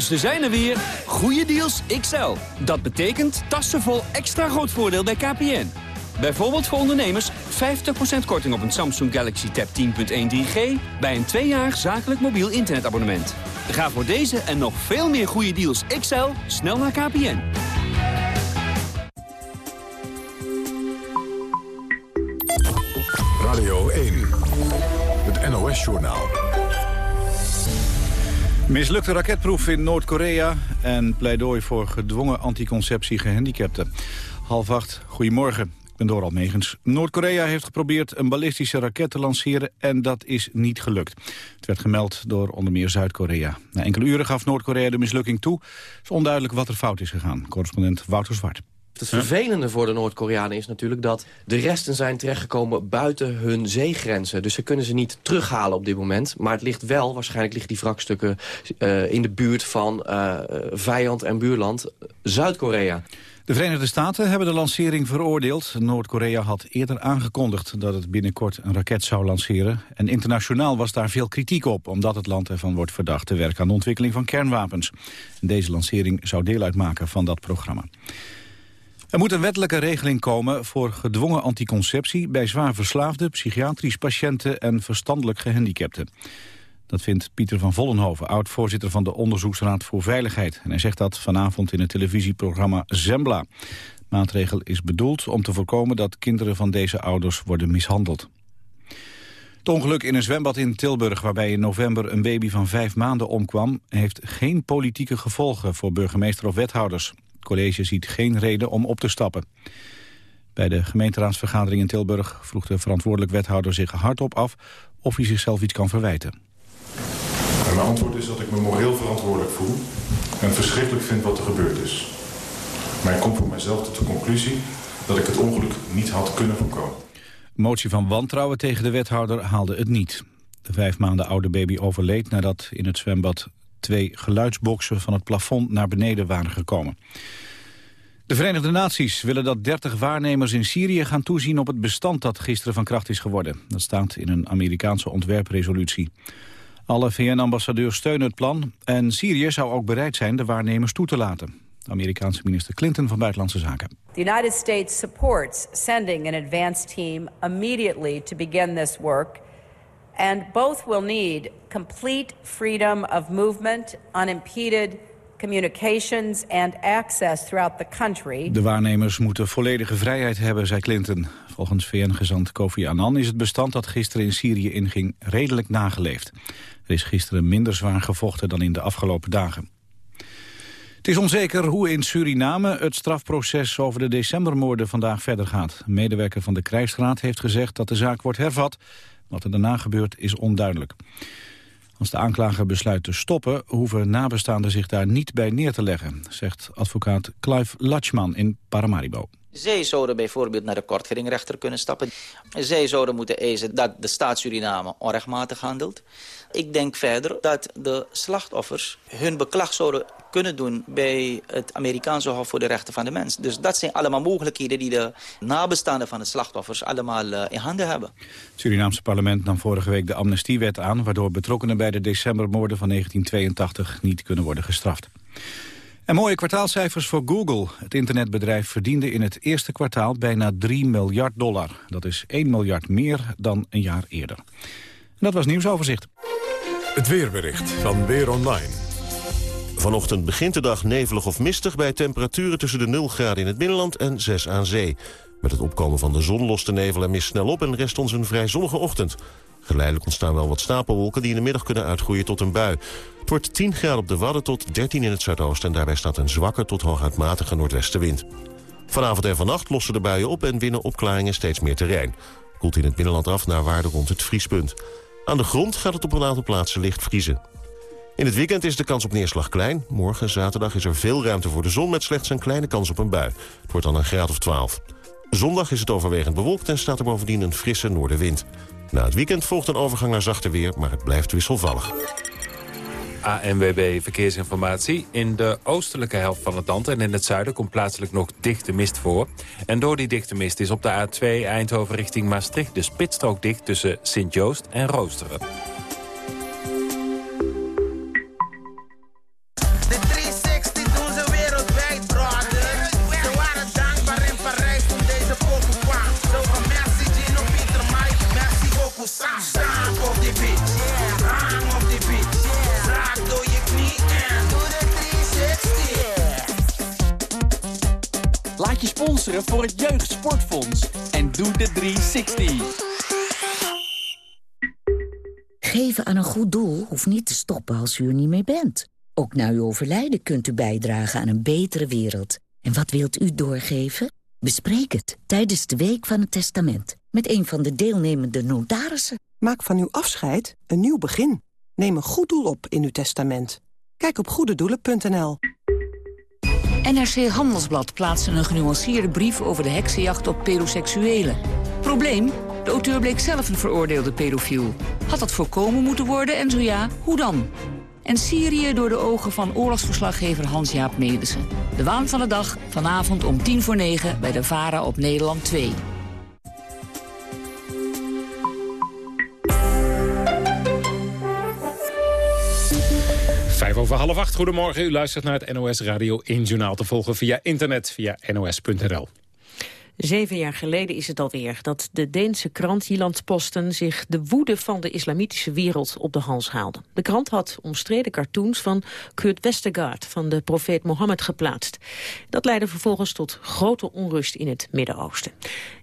Ze zijn er weer. Goede deals XL. Dat betekent tassen vol extra groot voordeel bij KPN. Bijvoorbeeld voor ondernemers 50% korting op een Samsung Galaxy Tab 10.1 3G... bij een tweejarig zakelijk mobiel internetabonnement. Ga voor deze en nog veel meer goede deals XL snel naar KPN. Radio 1, het NOS-journaal. Mislukte raketproef in Noord-Korea en pleidooi voor gedwongen anticonceptie gehandicapten. Half acht, goedemorgen. Ik ben Doral Megens. Noord-Korea heeft geprobeerd een ballistische raket te lanceren en dat is niet gelukt. Het werd gemeld door onder meer Zuid-Korea. Na enkele uren gaf Noord-Korea de mislukking toe. Het is onduidelijk wat er fout is gegaan. Correspondent Wouter Zwart. Het vervelende voor de Noord-Koreanen is natuurlijk dat de resten zijn terechtgekomen buiten hun zeegrenzen. Dus ze kunnen ze niet terughalen op dit moment. Maar het ligt wel, waarschijnlijk liggen die wrakstukken uh, in de buurt van uh, vijand en buurland Zuid-Korea. De Verenigde Staten hebben de lancering veroordeeld. Noord-Korea had eerder aangekondigd dat het binnenkort een raket zou lanceren. En internationaal was daar veel kritiek op... omdat het land ervan wordt verdacht te werken aan de ontwikkeling van kernwapens. En deze lancering zou deel uitmaken van dat programma. Er moet een wettelijke regeling komen voor gedwongen anticonceptie... bij zwaar verslaafde, psychiatrisch patiënten en verstandelijk gehandicapten. Dat vindt Pieter van Vollenhoven, oud-voorzitter van de Onderzoeksraad voor Veiligheid. En hij zegt dat vanavond in het televisieprogramma Zembla. De maatregel is bedoeld om te voorkomen dat kinderen van deze ouders worden mishandeld. Het ongeluk in een zwembad in Tilburg waarbij in november een baby van vijf maanden omkwam... heeft geen politieke gevolgen voor burgemeester of wethouders. Het college ziet geen reden om op te stappen. Bij de gemeenteraadsvergadering in Tilburg vroeg de verantwoordelijk wethouder zich hardop af of hij zichzelf iets kan verwijten. En mijn antwoord is dat ik me moreel verantwoordelijk voel en verschrikkelijk vind wat er gebeurd is. Maar ik kom voor mijzelf tot de conclusie dat ik het ongeluk niet had kunnen voorkomen. Een motie van wantrouwen tegen de wethouder haalde het niet. De vijf maanden oude baby overleed nadat in het zwembad twee geluidsboksen van het plafond naar beneden waren gekomen. De Verenigde Naties willen dat 30 waarnemers in Syrië gaan toezien op het bestand dat gisteren van kracht is geworden. Dat staat in een Amerikaanse ontwerpresolutie. Alle VN-ambassadeurs steunen het plan en Syrië zou ook bereid zijn de waarnemers toe te laten. Amerikaanse minister Clinton van Buitenlandse Zaken. The United States supports sending an team immediately to begin this work and both will need complete freedom of movement, unimpeded communications and access throughout the country. De waarnemers moeten volledige vrijheid hebben, zei Clinton. Volgens VN-gezant Kofi Annan is het bestand dat gisteren in Syrië inging redelijk nageleefd. Er is gisteren minder zwaar gevochten dan in de afgelopen dagen. Het is onzeker hoe in Suriname het strafproces over de decembermoorden vandaag verder gaat. Een medewerker van de krijgsraad heeft gezegd dat de zaak wordt hervat. Wat er daarna gebeurt is onduidelijk. Als de aanklager besluit te stoppen, hoeven nabestaanden zich daar niet bij neer te leggen, zegt advocaat Clive Latchman in Paramaribo. Zij zouden bijvoorbeeld naar de kortgedingrechter kunnen stappen. Zij zouden moeten eisen dat de staat Suriname onrechtmatig handelt. Ik denk verder dat de slachtoffers hun beklag zouden kunnen doen bij het Amerikaanse Hof voor de Rechten van de Mens. Dus dat zijn allemaal mogelijkheden die de nabestaanden van de slachtoffers allemaal eh, in handen hebben. Het Surinaamse parlement nam vorige week de amnestiewet aan... waardoor betrokkenen bij de decembermoorden van 1982 niet kunnen worden gestraft. En mooie kwartaalcijfers voor Google. Het internetbedrijf verdiende in het eerste kwartaal bijna 3 miljard dollar. Dat is 1 miljard meer dan een jaar eerder. En dat was nieuwsoverzicht. Het weerbericht van Weer Online. Vanochtend begint de dag nevelig of mistig bij temperaturen tussen de 0 graden in het binnenland en 6 aan zee. Met het opkomen van de zon lost de nevel en mist snel op en rest ons een vrij zonnige ochtend. Geleidelijk ontstaan wel wat stapelwolken die in de middag kunnen uitgroeien tot een bui. Het wordt 10 graden op de Wadden tot 13 in het zuidoosten... en daarbij staat een zwakke tot hooguit matige noordwestenwind. Vanavond en vannacht lossen de buien op en winnen opklaringen steeds meer terrein. Koelt in het binnenland af naar waarde rond het vriespunt. Aan de grond gaat het op een aantal plaatsen licht vriezen. In het weekend is de kans op neerslag klein. Morgen, zaterdag, is er veel ruimte voor de zon... met slechts een kleine kans op een bui. Het wordt dan een graad of 12. Zondag is het overwegend bewolkt en staat er bovendien een frisse noordenwind. Na het weekend volgt een overgang naar zachter weer, maar het blijft wisselvallig. ANWB Verkeersinformatie. In de oostelijke helft van het land en in het zuiden komt plaatselijk nog dichte mist voor. En door die dichte mist is op de A2 Eindhoven richting Maastricht de spitsstrook dicht tussen Sint-Joost en Roosteren. Geven aan een goed doel hoeft niet te stoppen als u er niet meer bent. Ook na uw overlijden kunt u bijdragen aan een betere wereld. En wat wilt u doorgeven? Bespreek het tijdens de Week van het Testament... met een van de deelnemende notarissen. Maak van uw afscheid een nieuw begin. Neem een goed doel op in uw testament. Kijk op goededoelen.nl. NRC Handelsblad plaatste een genuanceerde brief over de heksenjacht op pedoseksuelen. Probleem? De auteur bleek zelf een veroordeelde pedofiel. Had dat voorkomen moeten worden en zo ja, hoe dan? En Syrië door de ogen van oorlogsverslaggever Hans-Jaap Melissen. De waan van de dag, vanavond om tien voor negen bij de VARA op Nederland 2. Vijf over half acht, goedemorgen. U luistert naar het NOS Radio 1 Journaal te volgen via internet, via nos.nl. Zeven jaar geleden is het alweer dat de Deense krant Posten zich de woede van de islamitische wereld op de hals haalde. De krant had omstreden cartoons van Kurt Westergaard van de profeet Mohammed geplaatst. Dat leidde vervolgens tot grote onrust in het Midden-Oosten.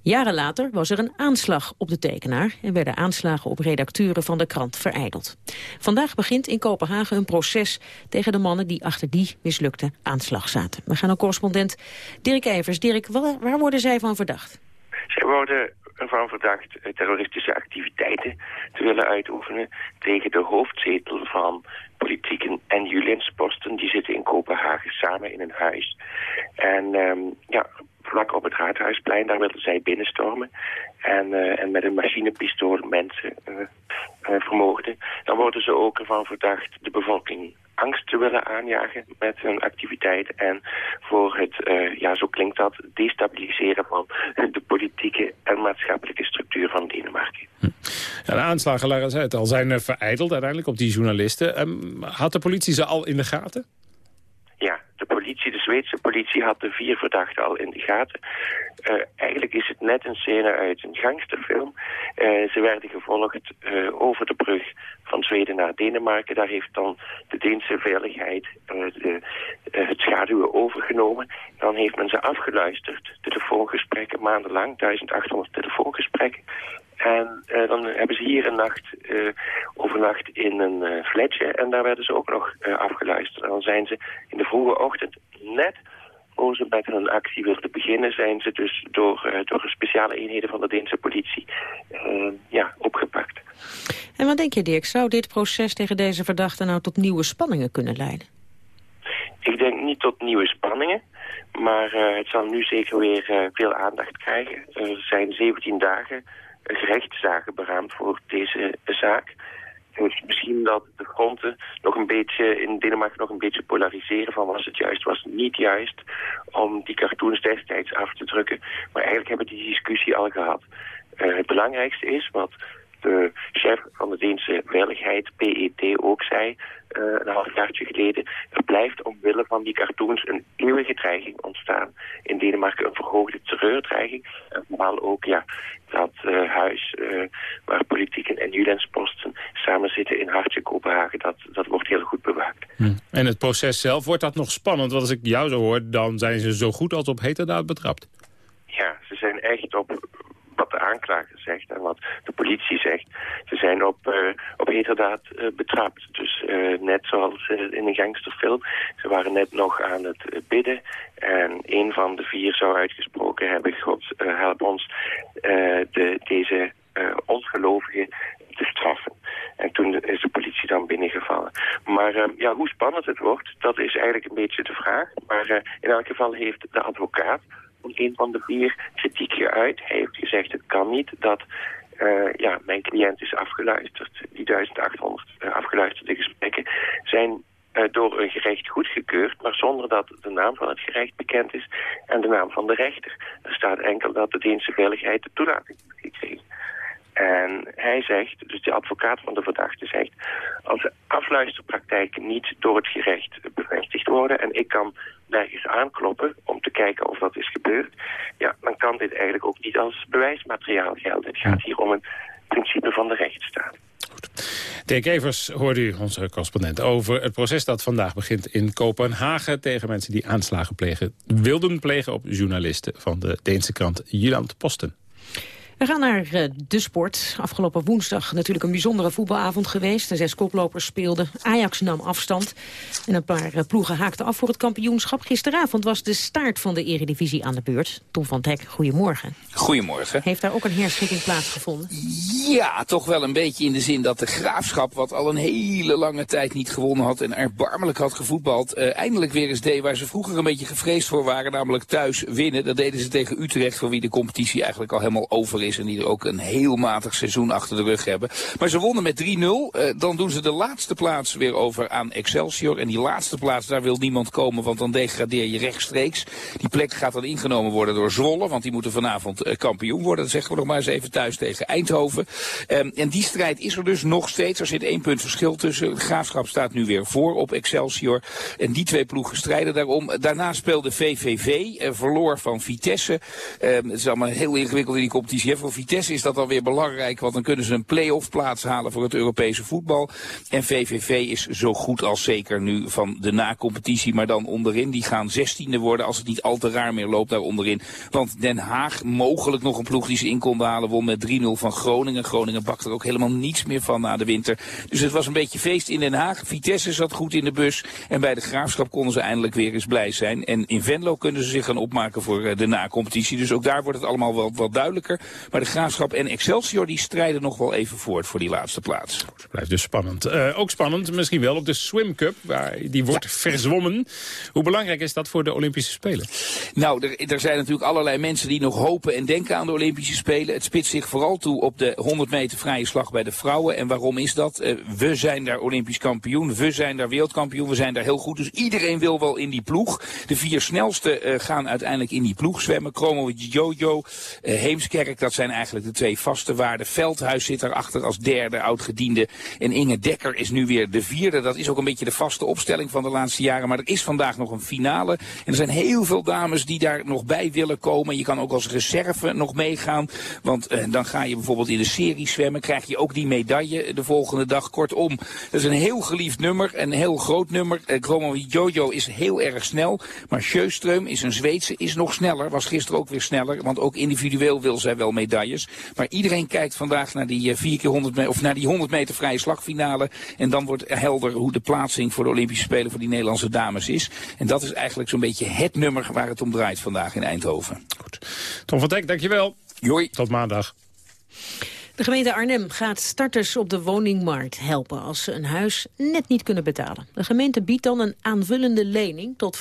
Jaren later was er een aanslag op de tekenaar en werden aanslagen op redacteuren van de krant vereideld. Vandaag begint in Kopenhagen een proces tegen de mannen die achter die mislukte aanslag zaten. We gaan naar correspondent Dirk Evers. Dirk, waar worden zij van verdacht? Zij worden ervan verdacht terroristische activiteiten te willen uitoefenen tegen de hoofdzetel van politieken en Julinsposten. Die zitten in Kopenhagen samen in een huis. En um, ja, vlak op het Raadhuisplein, daar wilden zij binnenstormen. En, uh, en met een machinepistool mensen uh, uh, vermoorden. Dan worden ze ook ervan verdacht de bevolking angst te willen aanjagen met hun activiteit en voor het, ja zo klinkt dat, destabiliseren van de politieke en maatschappelijke structuur van Denemarken. Hm. De aanslagen, Lara zei het al, zijn vereideld uiteindelijk op die journalisten. Um, had de politie ze al in de gaten? De Zweedse politie had de vier verdachten al in de gaten. Uh, eigenlijk is het net een scène uit een gangsterfilm. Uh, ze werden gevolgd uh, over de brug van Zweden naar Denemarken. Daar heeft dan de Deense veiligheid het schaduwen overgenomen. Dan heeft men ze afgeluisterd, telefoongesprekken, maandenlang, 1800 telefoongesprekken. En uh, dan hebben ze hier een nacht uh, overnacht in een uh, flatje. En daar werden ze ook nog afgeluisterd. En dan zijn ze in de vroege ochtend net voor ze met hun actie wilden beginnen... zijn ze dus door, door speciale eenheden van de Deense politie ja, opgepakt. En wat denk je, Dirk? Zou dit proces tegen deze verdachten nou tot nieuwe spanningen kunnen leiden? Ik denk niet tot nieuwe spanningen. Maar het zal nu zeker weer veel aandacht krijgen. Er zijn 17 dagen gerechtszaken beraamd voor deze zaak. Dus misschien dat de fronten nog een beetje in Denemarken nog een beetje polariseren van was het juist, was het niet juist om die cartoons destijds af te drukken. Maar eigenlijk hebben we die discussie al gehad. Uh, het belangrijkste is wat de chef van de Deense Veiligheid, PET, ook zei uh, een half jaartje geleden. Er blijft omwille van die cartoons een eeuwige dreiging ontstaan. In Denemarken een verhoogde terreurdreiging. En vooral ook ja, dat uh, huis uh, waar politieken en Jyllandsposten samen zitten in Hartje Kopenhagen, dat, dat wordt heel goed bewaakt. Hm. En het proces zelf, wordt dat nog spannend? Want als ik jou zo hoor, dan zijn ze zo goed als op heterdaad betrapt. Ja, ze zijn echt op wat de aanklager zegt en wat de politie zegt. Ze zijn op, uh, op heterdaad uh, betrapt. Dus uh, net zoals in een gangsterfilm. Ze waren net nog aan het bidden. En een van de vier zou uitgesproken hebben... God help ons de, deze ongelovigen te straffen. En toen is de politie dan binnengevallen. Maar ja, hoe spannend het wordt, dat is eigenlijk een beetje de vraag. Maar in elk geval heeft de advocaat een van de vier kritiek geuit. Hij heeft gezegd, het kan niet dat uh, ja, mijn cliënt is afgeluisterd. Die 1800 uh, afgeluisterde gesprekken zijn uh, door een gerecht goedgekeurd, maar zonder dat de naam van het gerecht bekend is en de naam van de rechter. Er staat enkel dat de Deense veiligheid de toelating heeft gekregen. En hij zegt, dus de advocaat van de verdachte zegt... als de afluisterpraktijken niet door het gerecht bevestigd worden... en ik kan nergens aankloppen om te kijken of dat is gebeurd... ja, dan kan dit eigenlijk ook niet als bewijsmateriaal gelden. Het gaat hier om een principe van de rechtsstaat. Dirk Evers hoorde u, onze correspondent, over het proces dat vandaag begint in Kopenhagen tegen mensen die aanslagen plegen, wilden plegen op journalisten van de Deense krant Jylland Posten. We gaan naar uh, de sport. Afgelopen woensdag natuurlijk een bijzondere voetbalavond geweest. De zes koplopers speelden. Ajax nam afstand. En een paar uh, ploegen haakten af voor het kampioenschap. Gisteravond was de staart van de eredivisie aan de beurt. Tom van Dek, goedemorgen. Goedemorgen. Heeft daar ook een herschikking plaatsgevonden? Ja, toch wel een beetje in de zin dat de Graafschap... wat al een hele lange tijd niet gewonnen had en erbarmelijk had gevoetbald... Uh, eindelijk weer eens deed waar ze vroeger een beetje gevreesd voor waren... namelijk thuis winnen. Dat deden ze tegen Utrecht, voor wie de competitie eigenlijk al helemaal over is is en die er ook een heel matig seizoen achter de rug hebben. Maar ze wonnen met 3-0. Uh, dan doen ze de laatste plaats weer over aan Excelsior. En die laatste plaats, daar wil niemand komen, want dan degradeer je rechtstreeks. Die plek gaat dan ingenomen worden door Zwolle, want die moeten vanavond uh, kampioen worden. Dat zeggen we nog maar eens even thuis tegen Eindhoven. Um, en die strijd is er dus nog steeds. Er zit één punt verschil tussen. Graafschap staat nu weer voor op Excelsior. En die twee ploegen strijden daarom. Daarna speelde VVV, uh, verloor van Vitesse. Um, het is allemaal heel ingewikkeld in die competitie voor Vitesse is dat alweer belangrijk, want dan kunnen ze een play-off plaats halen voor het Europese voetbal. En VVV is zo goed als zeker nu van de na-competitie, maar dan onderin. Die gaan zestiende worden als het niet al te raar meer loopt daar onderin. Want Den Haag, mogelijk nog een ploeg die ze in konden halen, won met 3-0 van Groningen. Groningen bakt er ook helemaal niets meer van na de winter. Dus het was een beetje feest in Den Haag. Vitesse zat goed in de bus. En bij de Graafschap konden ze eindelijk weer eens blij zijn. En in Venlo kunnen ze zich gaan opmaken voor de na-competitie. Dus ook daar wordt het allemaal wel wat duidelijker. Maar de Graafschap en Excelsior die strijden nog wel even voort voor die laatste plaats. Het blijft dus spannend. Uh, ook spannend misschien wel op de Swim Cup, waar die wordt ja. verzwommen. Hoe belangrijk is dat voor de Olympische Spelen? Nou, er, er, zijn natuurlijk allerlei mensen die nog hopen en denken aan de Olympische Spelen. Het spitst zich vooral toe op de 100 meter vrije slag bij de vrouwen. En waarom is dat? Uh, we zijn daar Olympisch kampioen, we zijn daar wereldkampioen, we zijn daar heel goed. Dus iedereen wil wel in die ploeg. De vier snelste uh, gaan uiteindelijk in die ploeg zwemmen. Kromo, Jojo, Heemskerk, dat zijn eigenlijk de twee vaste waarden. Veldhuis zit erachter als derde oudgediende. En Inge Dekker is nu weer de vierde. Dat is ook een beetje de vaste opstelling van de laatste jaren. Maar er is vandaag nog een finale. En er zijn heel veel dames die daar nog bij willen komen. Je kan ook als reserve nog meegaan. Want uh, dan ga je bijvoorbeeld in de serie zwemmen. Krijg je ook die medaille de volgende dag. Kortom, dat is een heel geliefd nummer. Een heel groot nummer. Chromo Jojo is heel erg snel. Maar Sjöström is een Zweedse, is nog sneller. Was gisteren ook weer sneller. Want ook individueel wil zij wel medailles. Maar iedereen kijkt vandaag naar die, uh, 4 keer 100 meter, of naar die 100 meter vrije slagfinale. En dan wordt helder hoe de plaatsing voor de Olympische Spelen voor die Nederlandse dames is. En dat is eigenlijk zo'n beetje het nummer waar het om draait vandaag in Eindhoven. Goed. Tom van Dijk, dankjewel. Joi. Tot maandag. De gemeente Arnhem gaat starters op de woningmarkt helpen als ze een huis net niet kunnen betalen. De gemeente biedt dan een aanvullende lening tot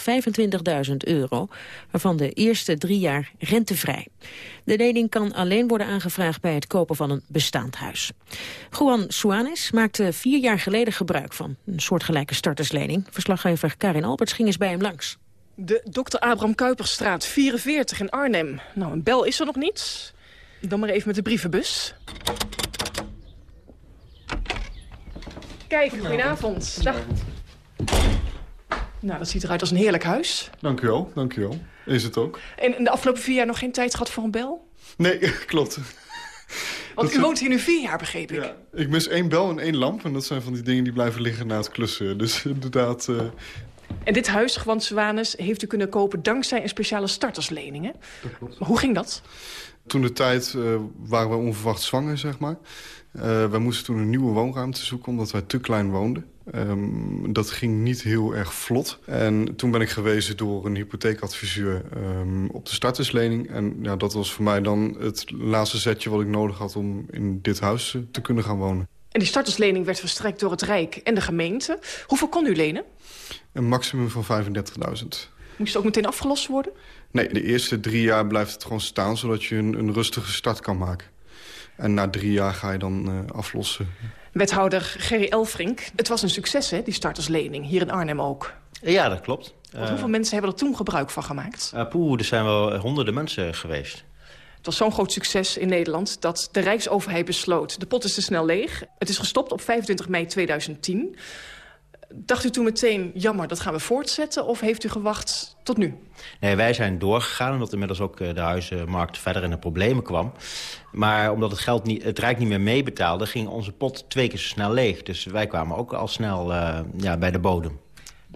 25.000 euro, waarvan de eerste drie jaar rentevrij. De lening kan alleen worden aangevraagd bij het kopen van een bestaand huis. Juan Suarez maakte vier jaar geleden gebruik van een soortgelijke starterslening. Verslaggever Karin Alberts ging eens bij hem langs. De Dr. Abraham Kuiperstraat 44 in Arnhem. Nou, een bel is er nog niet. Dan maar even met de brievenbus. Kijk, goedenavond. Dag. Nou, dat ziet eruit als een heerlijk huis. Dank u wel, dank u wel. Is het ook. En in de afgelopen vier jaar nog geen tijd gehad voor een bel? Nee, <laughs> klopt. Want dat u woont hier nu vier jaar, begreep ik. Ja, ik mis één bel en één lamp. En dat zijn van die dingen die blijven liggen na het klussen. Dus inderdaad... Uh... En dit huis, Gewand Zwanes, heeft u kunnen kopen dankzij een speciale starterslening, hè? Dat klopt. Maar hoe ging dat? Toen de tijd uh, waren we onverwacht zwanger, zeg maar. Uh, wij moesten toen een nieuwe woonruimte zoeken, omdat wij te klein woonden. Um, dat ging niet heel erg vlot. En toen ben ik gewezen door een hypotheekadviseur um, op de starterslening. En ja, dat was voor mij dan het laatste zetje wat ik nodig had om in dit huis te kunnen gaan wonen. En die starterslening werd verstrekt door het Rijk en de gemeente. Hoeveel kon u lenen? Een maximum van 35.000. Moest het ook meteen afgelost worden? Nee, de eerste drie jaar blijft het gewoon staan... zodat je een, een rustige start kan maken. En na drie jaar ga je dan uh, aflossen. Wethouder Gerry Elfrink, het was een succes, hè, die starterslening. Hier in Arnhem ook. Ja, dat klopt. Want uh, hoeveel mensen hebben er toen gebruik van gemaakt? Uh, poeh, er zijn wel honderden mensen geweest. Het was zo'n groot succes in Nederland dat de Rijksoverheid besloot... de pot is te snel leeg. Het is gestopt op 25 mei 2010. Dacht u toen meteen, jammer, dat gaan we voortzetten? Of heeft u gewacht tot nu? Nee, wij zijn doorgegaan omdat inmiddels ook de huizenmarkt verder in de problemen kwam. Maar omdat het, geld niet, het Rijk niet meer meebetaalde, ging onze pot twee keer zo snel leeg. Dus wij kwamen ook al snel uh, ja, bij de bodem.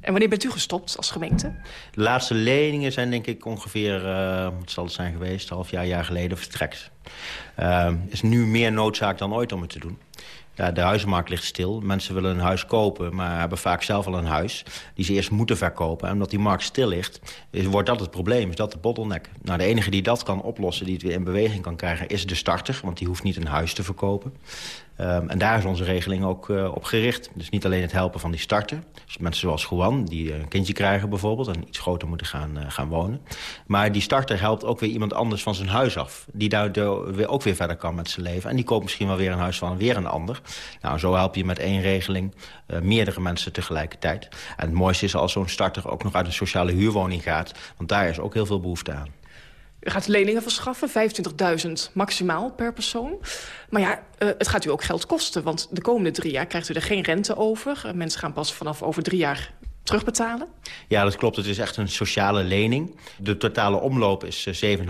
En wanneer bent u gestopt als gemeente? De laatste leningen zijn denk ik ongeveer, uh, wat zal het zijn geweest, half jaar, jaar geleden verstrekt. Uh, is nu meer noodzaak dan ooit om het te doen. Ja, de huizenmarkt ligt stil. Mensen willen een huis kopen, maar hebben vaak zelf al een huis... die ze eerst moeten verkopen. En omdat die markt stil ligt, wordt dat het probleem. Is dat de bottleneck. Nou, de enige die dat kan oplossen, die het weer in beweging kan krijgen... is de starter, want die hoeft niet een huis te verkopen. Um, en daar is onze regeling ook uh, op gericht. Dus niet alleen het helpen van die starter. Dus mensen zoals Juan, die een kindje krijgen bijvoorbeeld... en iets groter moeten gaan, uh, gaan wonen. Maar die starter helpt ook weer iemand anders van zijn huis af. Die weer, ook weer verder kan met zijn leven. En die koopt misschien wel weer een huis van weer een ander. Nou, zo help je met één regeling meerdere mensen tegelijkertijd. En het mooiste is als zo'n starter ook nog uit een sociale huurwoning gaat. Want daar is ook heel veel behoefte aan. U gaat leningen verschaffen, 25.000 maximaal per persoon. Maar ja, uh, het gaat u ook geld kosten, want de komende drie jaar krijgt u er geen rente over. Uh, mensen gaan pas vanaf over drie jaar terugbetalen? Ja, dat klopt. Het is echt een sociale lening. De totale omloop is 7,5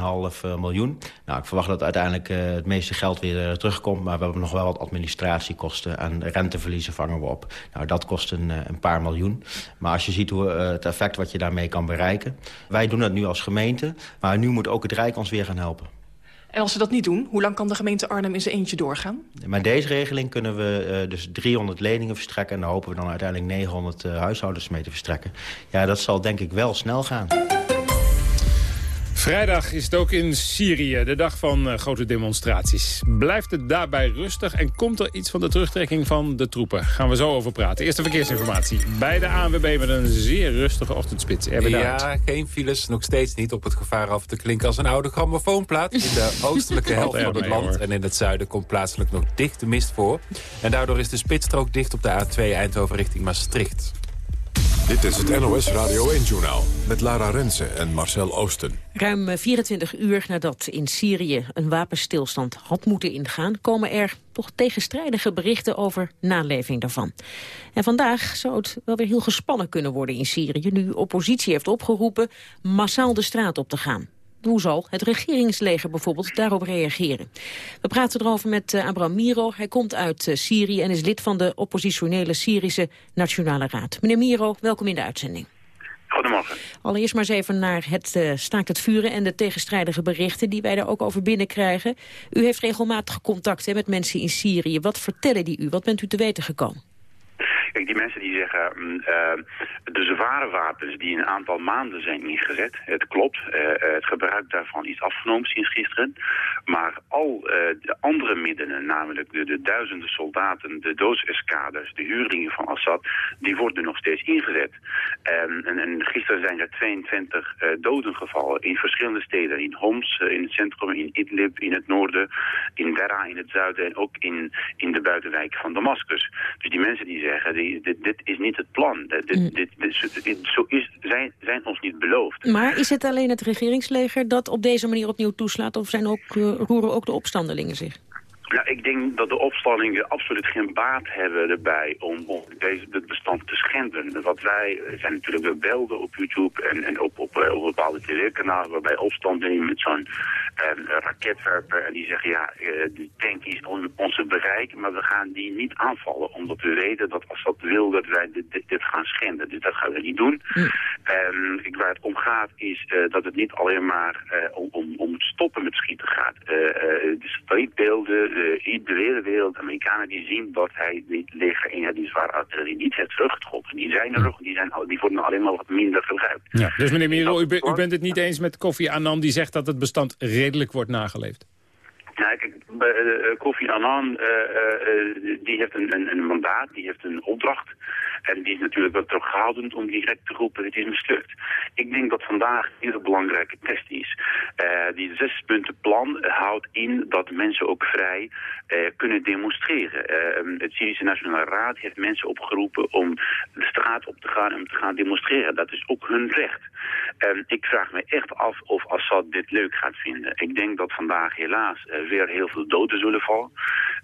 miljoen. Nou, ik verwacht dat uiteindelijk uh, het meeste geld weer terugkomt. Maar we hebben nog wel wat administratiekosten en renteverliezen vangen we op. Nou, dat kost een, een paar miljoen. Maar als je ziet hoe, het effect wat je daarmee kan bereiken. Wij doen dat nu als gemeente. Maar nu moet ook het Rijk ons weer gaan helpen. En als ze dat niet doen, hoe lang kan de gemeente Arnhem in zijn eentje doorgaan? Met deze regeling kunnen we uh, dus 300 leningen verstrekken... en daar hopen we dan uiteindelijk 900 uh, huishoudens mee te verstrekken. Ja, dat zal denk ik wel snel gaan. Vrijdag is het ook in Syrië, de dag van uh, grote demonstraties. Blijft het daarbij rustig en komt er iets van de terugtrekking van de troepen? Gaan we zo over praten. Eerste verkeersinformatie bij de ANWB met een zeer rustige ochtendspits. Ja, geen files, nog steeds niet op het gevaar af te klinken als een oude grammofoonplaat. In de <laughs> oostelijke helft van het land en in het zuiden komt plaatselijk nog dichte mist voor. En daardoor is de spitsstrook dicht op de A2 Eindhoven richting Maastricht. Dit is het NOS Radio 1-journaal met Lara Rensen en Marcel Oosten. Ruim 24 uur nadat in Syrië een wapenstilstand had moeten ingaan... komen er toch tegenstrijdige berichten over naleving daarvan. En vandaag zou het wel weer heel gespannen kunnen worden in Syrië... nu oppositie heeft opgeroepen massaal de straat op te gaan. Hoe zal het regeringsleger bijvoorbeeld daarop reageren? We praten erover met uh, Abraham Miro. Hij komt uit uh, Syrië en is lid van de oppositionele Syrische Nationale Raad. Meneer Miro, welkom in de uitzending. Goedemorgen. Allereerst maar eens even naar het uh, staakt het vuren en de tegenstrijdige berichten die wij daar ook over binnenkrijgen. U heeft regelmatig contact hè, met mensen in Syrië. Wat vertellen die u? Wat bent u te weten gekomen? Kijk, die mensen die zeggen, uh, de zware wapens die een aantal maanden zijn ingezet, het klopt, uh, het gebruik daarvan is afgenomen sinds gisteren, maar al de andere middelen, namelijk de, de duizenden soldaten, de doodseskaders, de huurlingen van Assad, die worden nog steeds ingezet. En, en, en gisteren zijn er 22 doden gevallen in verschillende steden, in Homs, in het centrum, in Idlib, in het noorden, in Dera in het zuiden en ook in, in de buitenwijk van Damascus. Dus die mensen die zeggen, dit, dit, is niet het plan. Dit, mm. dit, dit, zo is, zijn, zijn ons niet beloofd. Maar is het alleen het regeringsleger dat op deze manier opnieuw toeslaat... of zijn ook, uh, roeren ook de opstandelingen zich? Nou, ik denk dat de opstallingen absoluut geen baat hebben erbij om, om deze, dit bestand te schenden. Wat wij zijn natuurlijk we belden op YouTube en, en op, op, op bepaalde tv-kanalen waarbij opstandelingen met zo'n uh, raketwerper en die zeggen ja, uh, die tank is on, onze bereik, maar we gaan die niet aanvallen omdat we weten dat als dat wil dat wij dit, dit, dit gaan schenden. Dus dat gaan we niet doen. Um, ik, waar het om gaat is uh, dat het niet alleen maar om, om, om het stoppen met schieten gaat. de satellietbeelden de, de hele wereld, de Amerikanen die zien dat hij die leger eenheid die zware artillerie niet heeft teruggetrokken. Die zijn er nog, die, zijn, die worden alleen maar wat minder gebruikt. Ja, dus meneer Miro, u, u bent het niet eens met Kofi Annan die zegt dat het bestand redelijk wordt nageleefd? Nou, kijk, uh, Kofi Annan, uh, uh, die heeft een, een, mandaat, die heeft een opdracht. En die is natuurlijk wel terughoudend om direct te roepen, het is mislukt. Ik denk dat vandaag een hele belangrijke test is. die zespuntenplan houdt in dat mensen ook vrij kunnen demonstreren. het Syrische Nationale Raad heeft mensen opgeroepen om de straat op te gaan en te gaan demonstreren. Dat is ook hun recht. ik vraag me echt af of Assad dit leuk gaat vinden. Ik denk dat vandaag helaas weer heel veel doden zullen vallen.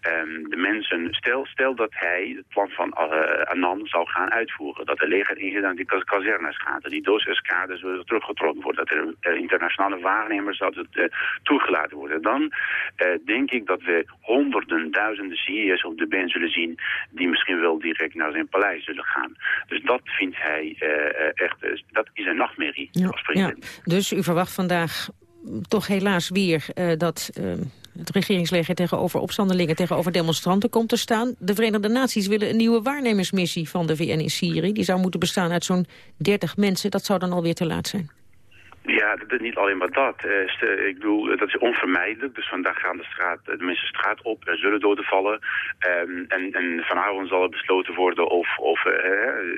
ehm, de mensen, stel, stel dat hij het plan van uh, Annan zou gaan uitvoeren. Dat de leger inzet aan die kazernes gaat. Dat die doos-eskades worden teruggetrokken worden. Dat er uh, internationale waarnemers dat het uh, toegelaten worden. Dan denk ik dat we honderden, duizenden Syriërs op de been zullen zien... die misschien wel direct naar zijn paleis zullen gaan. Dus dat vindt hij echt, dat is een nachtmerrie ja, als president. Ja. Dus u verwacht vandaag toch helaas weer dat het regeringsleger tegenover opstandelingen, tegenover demonstranten komt te staan. De Verenigde Naties willen een nieuwe waarnemersmissie van de VN in Syrië. Die zou moeten bestaan uit zo'n 30 mensen. Dat zou dan alweer te laat zijn. Ja, dat is niet alleen maar dat. Uh, ik bedoel, dat is onvermijdelijk. Dus vandaag gaan de, straat, de mensen de straat op. Er zullen doden vallen. Um, en, en vanavond zal er besloten worden of, of uh,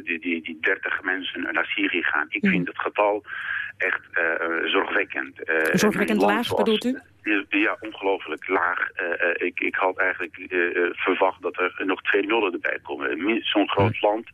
die, die, die 30 mensen naar Syrië gaan. Ik mm. vind het getal echt uh, zorgwekkend. zorgwekkend laag bedoelt u? Ja, ongelooflijk laag. Uh, ik, ik had eigenlijk uh, verwacht dat er nog twee nullen erbij komen. Zo'n groot land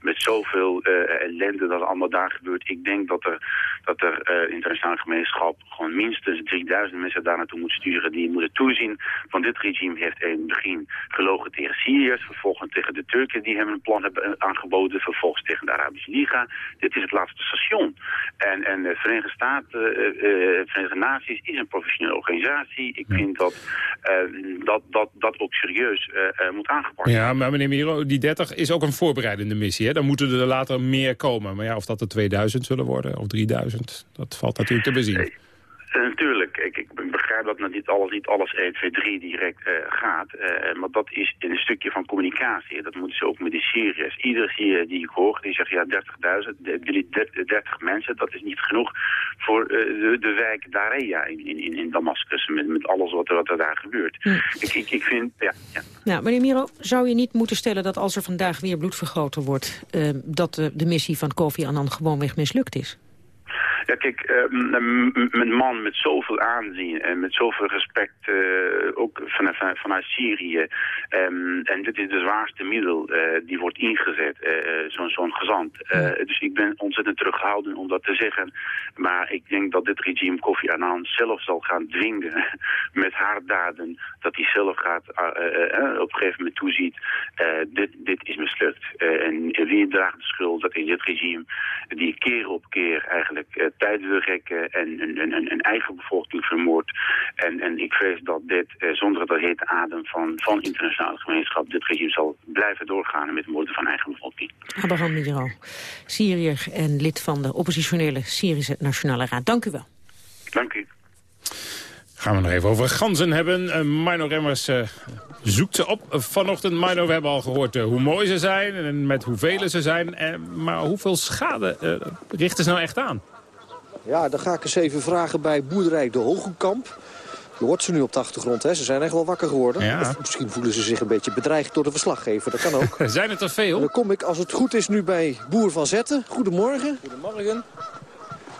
met zoveel ellende dat allemaal daar gebeurt. Ik denk dat er, dat er internationale gemeenschap gewoon minstens 3000 mensen daar naartoe moet sturen. Die moeten toezien. Van dit regime heeft in het begin gelogen tegen Syriërs. Vervolgens tegen de Turken die hem een plan hebben aangeboden. Vervolgens tegen de Arabische Liga. Dit is het laatste station. En, en de Verenigde Staten, Verenigde Naties is een professioneel organisatie ik vind dat, uh, dat, dat dat ook serieus uh, moet aangepakt Ja, maar meneer Miro, die 30 is ook een voorbereidende missie. Hè? Dan moeten er later meer komen. Maar ja, of dat er 2000 zullen worden of 3000, dat valt natuurlijk te bezien. Ik, ik, begrijp dat niet alles, niet alles 1, 2, 3 direct uh, gaat. Uh, maar dat is een stukje van communicatie. Dat moeten ze ook met de Syriërs. Iedere Syriër die ik hoor, die zegt ja 30.000, 30 mensen, dat is niet genoeg voor uh, de, de wijk Daria in, in, in Damascus. Met, met alles wat er, wat er daar gebeurt. Hm. Ik, ik, ik vind, ja, ja. Nou, meneer Miro, zou je niet moeten stellen dat als er vandaag weer bloed vergoten wordt... dat de, de missie van Kofi Annan gewoonweg mislukt is? Ja, kijk, uh, een man met zoveel aanzien en met zoveel respect, uh, ook vanuit, vanuit Syrië. Um, en dit is de zwaarste middel uh, die wordt ingezet, zo'n zo'n gezant. Dus ik ben ontzettend terughoudend om dat te zeggen. Maar ik denk dat dit regime Kofi Annan zelf zal gaan dwingen <laughs> met haar daden. Dat hij zelf gaat op een gegeven moment toeziet. dit, dit is mislukt. en wie draagt de schuld? Dat is dit regime die keer op keer eigenlijk tijd wil rekken en een, een, een, eigen bevolking vermoord. En, en ik vrees dat dit, eh, zonder dat hete adem van, van internationale gemeenschap, dit regime zal blijven doorgaan met het moorden van eigen bevolking. Abraham Miro, Syriër en lid van de oppositionele Syrische Nationale Raad. Dank u wel. Dank u. Gaan we nog even over ganzen hebben. Uh, Mino Remmers uh, zoekt ze op vanochtend. Mino, we hebben al gehoord uh, hoe mooi ze zijn en met hoeveel ze zijn. maar hoeveel schade richten ze nou echt aan? Ja, dan ga ik eens even vragen bij boerderij De Hogenkamp. Je hoort ze nu op de achtergrond, hè? Ze zijn echt wel wakker geworden. Ja. Of misschien voelen ze zich een beetje bedreigd door de verslaggever. Dat kan ook. <laughs> zijn het er veel? En dan kom ik, als het goed is, nu bij Boer van Zetten. Goedemorgen. Goedemorgen.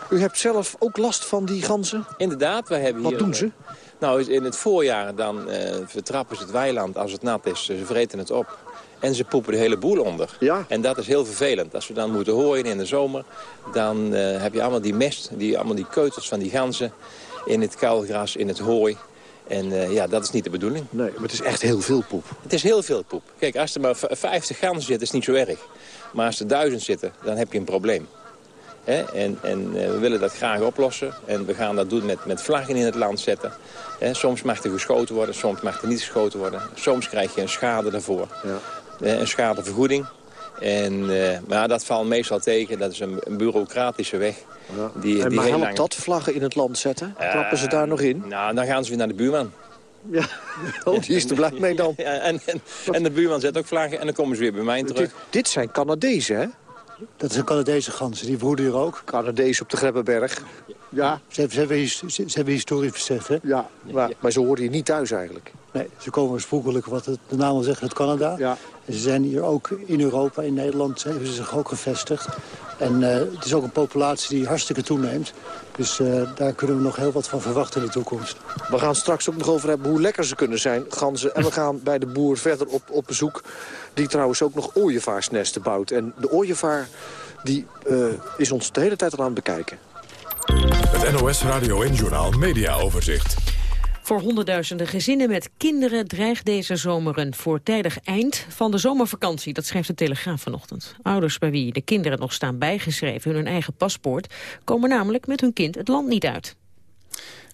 U hebt zelf ook last van die ganzen? Inderdaad, wij hebben hier... Wat doen ze? Nou, in het voorjaar dan uh, vertrappen ze het weiland als het nat is. Ze vreten het op. En ze poepen de hele boel onder. Ja. En dat is heel vervelend. Als we dan moeten hooien in de zomer, dan uh, heb je allemaal die mest, die, allemaal die keutels van die ganzen in het kuilgras, in het hooi. En uh, ja, dat is niet de bedoeling. Nee, maar het is echt heel veel poep. Het is heel veel poep. Kijk, als er maar 50 ganzen zitten, is het niet zo erg. Maar als er duizend zitten, dan heb je een probleem. He? En, en uh, we willen dat graag oplossen. En we gaan dat doen met, met vlaggen in het land zetten. He? Soms mag er geschoten worden, soms mag er niet geschoten worden. Soms krijg je een schade daarvoor. Ja. Eh, een schadevergoeding. En, uh, maar dat valt meestal tegen. Dat is een, een bureaucratische weg. Ja. Die, en die maar helpt lang... dat vlaggen in het land zetten? Trappen ze daar nog in? Nou, dan gaan ze weer naar de buurman. Ja, <laughs> oh, die is er blij mee dan. Ja, en, en, en, de buurman zet ook vlaggen en dan komen ze weer bij mij terug. Dit, dit zijn Canadezen, hè? Dat zijn Canadese ganzen, die broeden hier ook. Canadezen op de Grebbeberg. Ja. Ze, ze, hebben, ze, hebben historisch besef, hè? Ja, maar, maar ze horen hier niet thuis eigenlijk. Nee, ze komen oorspronkelijk, wat het, de naam al zegt, uit Canada. Ja. Ze zijn hier ook in Europa, in Nederland, hebben ze zich ook gevestigd. En uh, het is ook een populatie die hartstikke toeneemt. Dus uh, daar kunnen we nog heel wat van verwachten in de toekomst. We gaan straks ook nog over hebben hoe lekker ze kunnen zijn, ganzen. En we gaan bij de boer verder op, op bezoek. Die trouwens ook nog ooievaarsnesten bouwt. En de ooievaar die, uh, is ons de hele tijd al aan het bekijken. Het NOS Radio en Journaal Media Overzicht. Voor honderdduizenden gezinnen met kinderen dreigt deze zomer een voortijdig eind van de zomervakantie. Dat schrijft de Telegraaf vanochtend. Ouders bij wie de kinderen nog staan bijgeschreven hun eigen paspoort... komen namelijk met hun kind het land niet uit.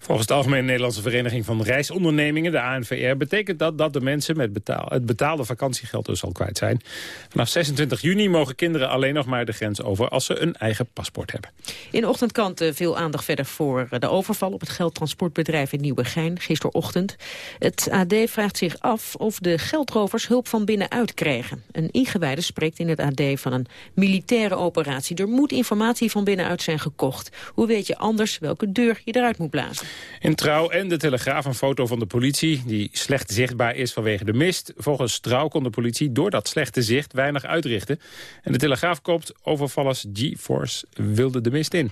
Volgens de Algemene Nederlandse Vereniging van Reisondernemingen, de ANVR, betekent dat dat de mensen met betaal, het betaalde vakantiegeld dus al kwijt zijn. Vanaf 26 juni mogen kinderen alleen nog maar de grens over als ze een eigen paspoort hebben. In de ochtendkrant eh, veel aandacht verder voor de overval op het geldtransportbedrijf in Nieuwegein gisterochtend. Het AD vraagt zich af of de geldrovers hulp van binnenuit krijgen. Een ingewijde spreekt in het AD van een militaire operatie. Er moet informatie van binnenuit zijn gekocht. Hoe weet je anders welke deur je eruit moet blazen? In Trouw en de Telegraaf een foto van de politie... die slecht zichtbaar is vanwege de mist. Volgens Trouw kon de politie door dat slechte zicht weinig uitrichten. En de Telegraaf koopt overvallers G-Force wilde de mist in.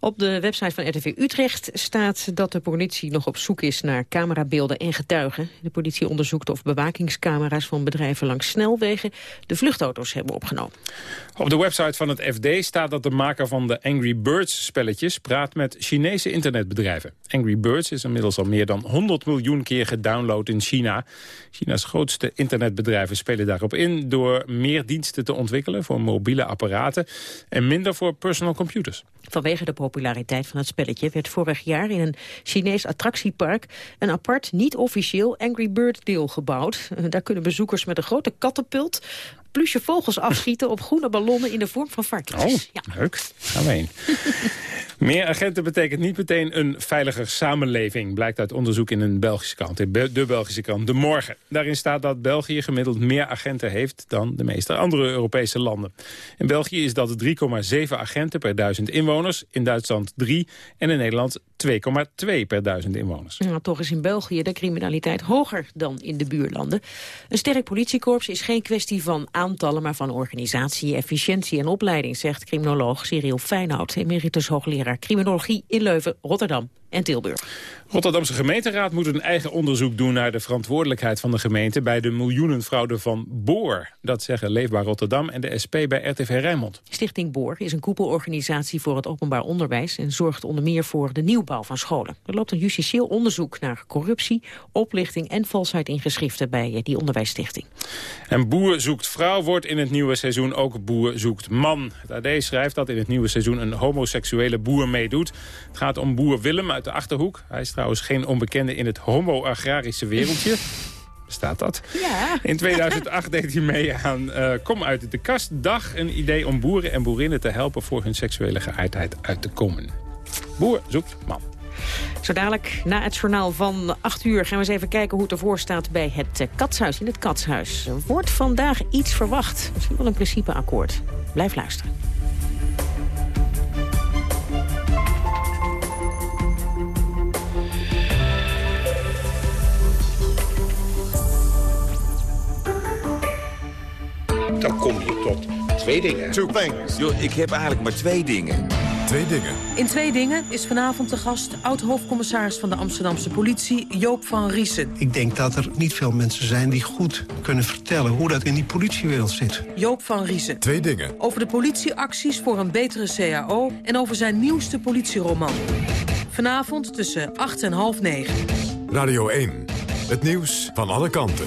Op de website van RTV Utrecht staat dat de politie nog op zoek is naar camerabeelden en getuigen. De politie onderzoekt of bewakingscamera's van bedrijven langs snelwegen de vluchtauto's hebben opgenomen. Op de website van het FD staat dat de maker van de Angry Birds spelletjes praat met Chinese internetbedrijven. Angry Birds is inmiddels al meer dan 100 miljoen keer gedownload in China. China's grootste internetbedrijven spelen daarop in door meer diensten te ontwikkelen voor mobiele apparaten en minder voor personal computers. Vanwege de populariteit van het spelletje werd vorig jaar in een Chinees attractiepark een apart, niet officieel Angry Bird deel gebouwd. Daar kunnen bezoekers met een grote kattenpult plusje vogels afschieten op groene ballonnen in de vorm van varkens. Oh, ja. leuk. Gaan we heen. <laughs> Meer agenten betekent niet meteen een veiliger samenleving... blijkt uit onderzoek in een Belgische krant, de Belgische krant De Morgen. Daarin staat dat België gemiddeld meer agenten heeft... dan de meeste andere Europese landen. In België is dat 3,7 agenten per duizend inwoners. In Duitsland 3 en in Nederland 2,2 per duizend inwoners. Ja, toch is in België de criminaliteit hoger dan in de buurlanden. Een sterk politiekorps is geen kwestie van aantallen... maar van organisatie, efficiëntie en opleiding... zegt criminoloog Cyril Feyenoord, emeritus hoogleraar criminologie in Leuven, Rotterdam en Tilburg. Rotterdamse gemeenteraad moet een eigen onderzoek doen naar de verantwoordelijkheid van de gemeente bij de miljoenenfraude van Boor. Dat zeggen Leefbaar Rotterdam en de SP bij RTV Rijnmond. Stichting Boor is een koepelorganisatie voor het openbaar onderwijs en zorgt onder meer voor de nieuwbouw van scholen. Er loopt een justitieel onderzoek naar corruptie, oplichting en valsheid in geschriften bij die onderwijsstichting. En Boer zoekt vrouw wordt in het nieuwe seizoen ook Boer zoekt man. Het AD schrijft dat in het nieuwe seizoen een homoseksuele boer meedoet. Het gaat om boer Willem uit de Achterhoek. Hij is trouwens geen onbekende in het homo-agrarische wereldje. Bestaat dat? Ja. In 2008 deed hij mee aan uh, Kom uit de kast dag. Een idee om boeren en boerinnen te helpen voor hun seksuele geaardheid uit te komen. Boer zoekt man. Zo dadelijk, na het journaal van 8 uur, gaan we eens even kijken hoe het ervoor staat bij het uh, Katshuis. In het Katshuis wordt vandaag iets verwacht. Misschien wel een principeakkoord. Blijf luisteren. Dan kom je tot twee dingen. Two things. Yo, ik heb eigenlijk maar twee dingen. Twee dingen. In Twee Dingen is vanavond de gast oud-hoofdcommissaris van de Amsterdamse politie, Joop van Riesen. Ik denk dat er niet veel mensen zijn die goed kunnen vertellen hoe dat in die politiewereld zit. Joop van Riesen. Twee dingen. Over de politieacties voor een betere CAO en over zijn nieuwste politieroman. Vanavond tussen 8 en half 9. Radio 1. Het nieuws van alle kanten.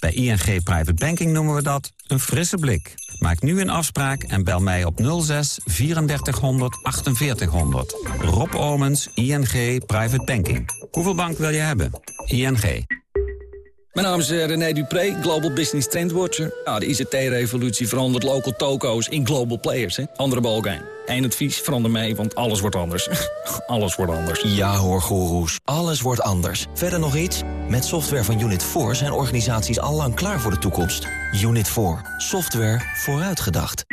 Bij ING Private Banking noemen we dat een frisse blik. Maak nu een afspraak en bel mij op 06 3400 4800. Rob Omens, ING Private Banking. Hoeveel bank wil je hebben? ING. Mijn naam is eh, René Dupré, Global Business Trendwatcher. Nou, de ICT-revolutie verandert local toko's in global players. Hè? Andere balkijn. Eén advies, verander mee, want alles wordt anders. <laughs> alles wordt anders. Ja hoor, goeroes. Alles wordt anders. Verder nog iets? Met software van Unit 4 zijn organisaties allang klaar voor de toekomst. Unit 4. Software vooruitgedacht.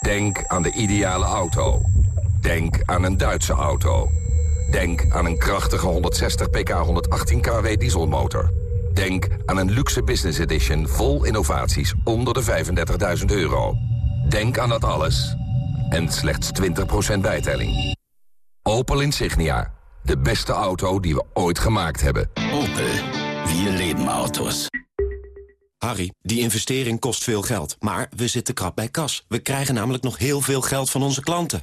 Denk aan de ideale auto. Denk aan een Duitse auto. Denk aan een krachtige 160 pk 118 kW dieselmotor. Denk aan een luxe business edition vol innovaties onder de 35.000 euro. Denk aan dat alles. En slechts 20% bijtelling. Opel Insignia. De beste auto die we ooit gemaakt hebben. Opel. Vier leven auto's. Harry, die investering kost veel geld. Maar we zitten krap bij kas. We krijgen namelijk nog heel veel geld van onze klanten.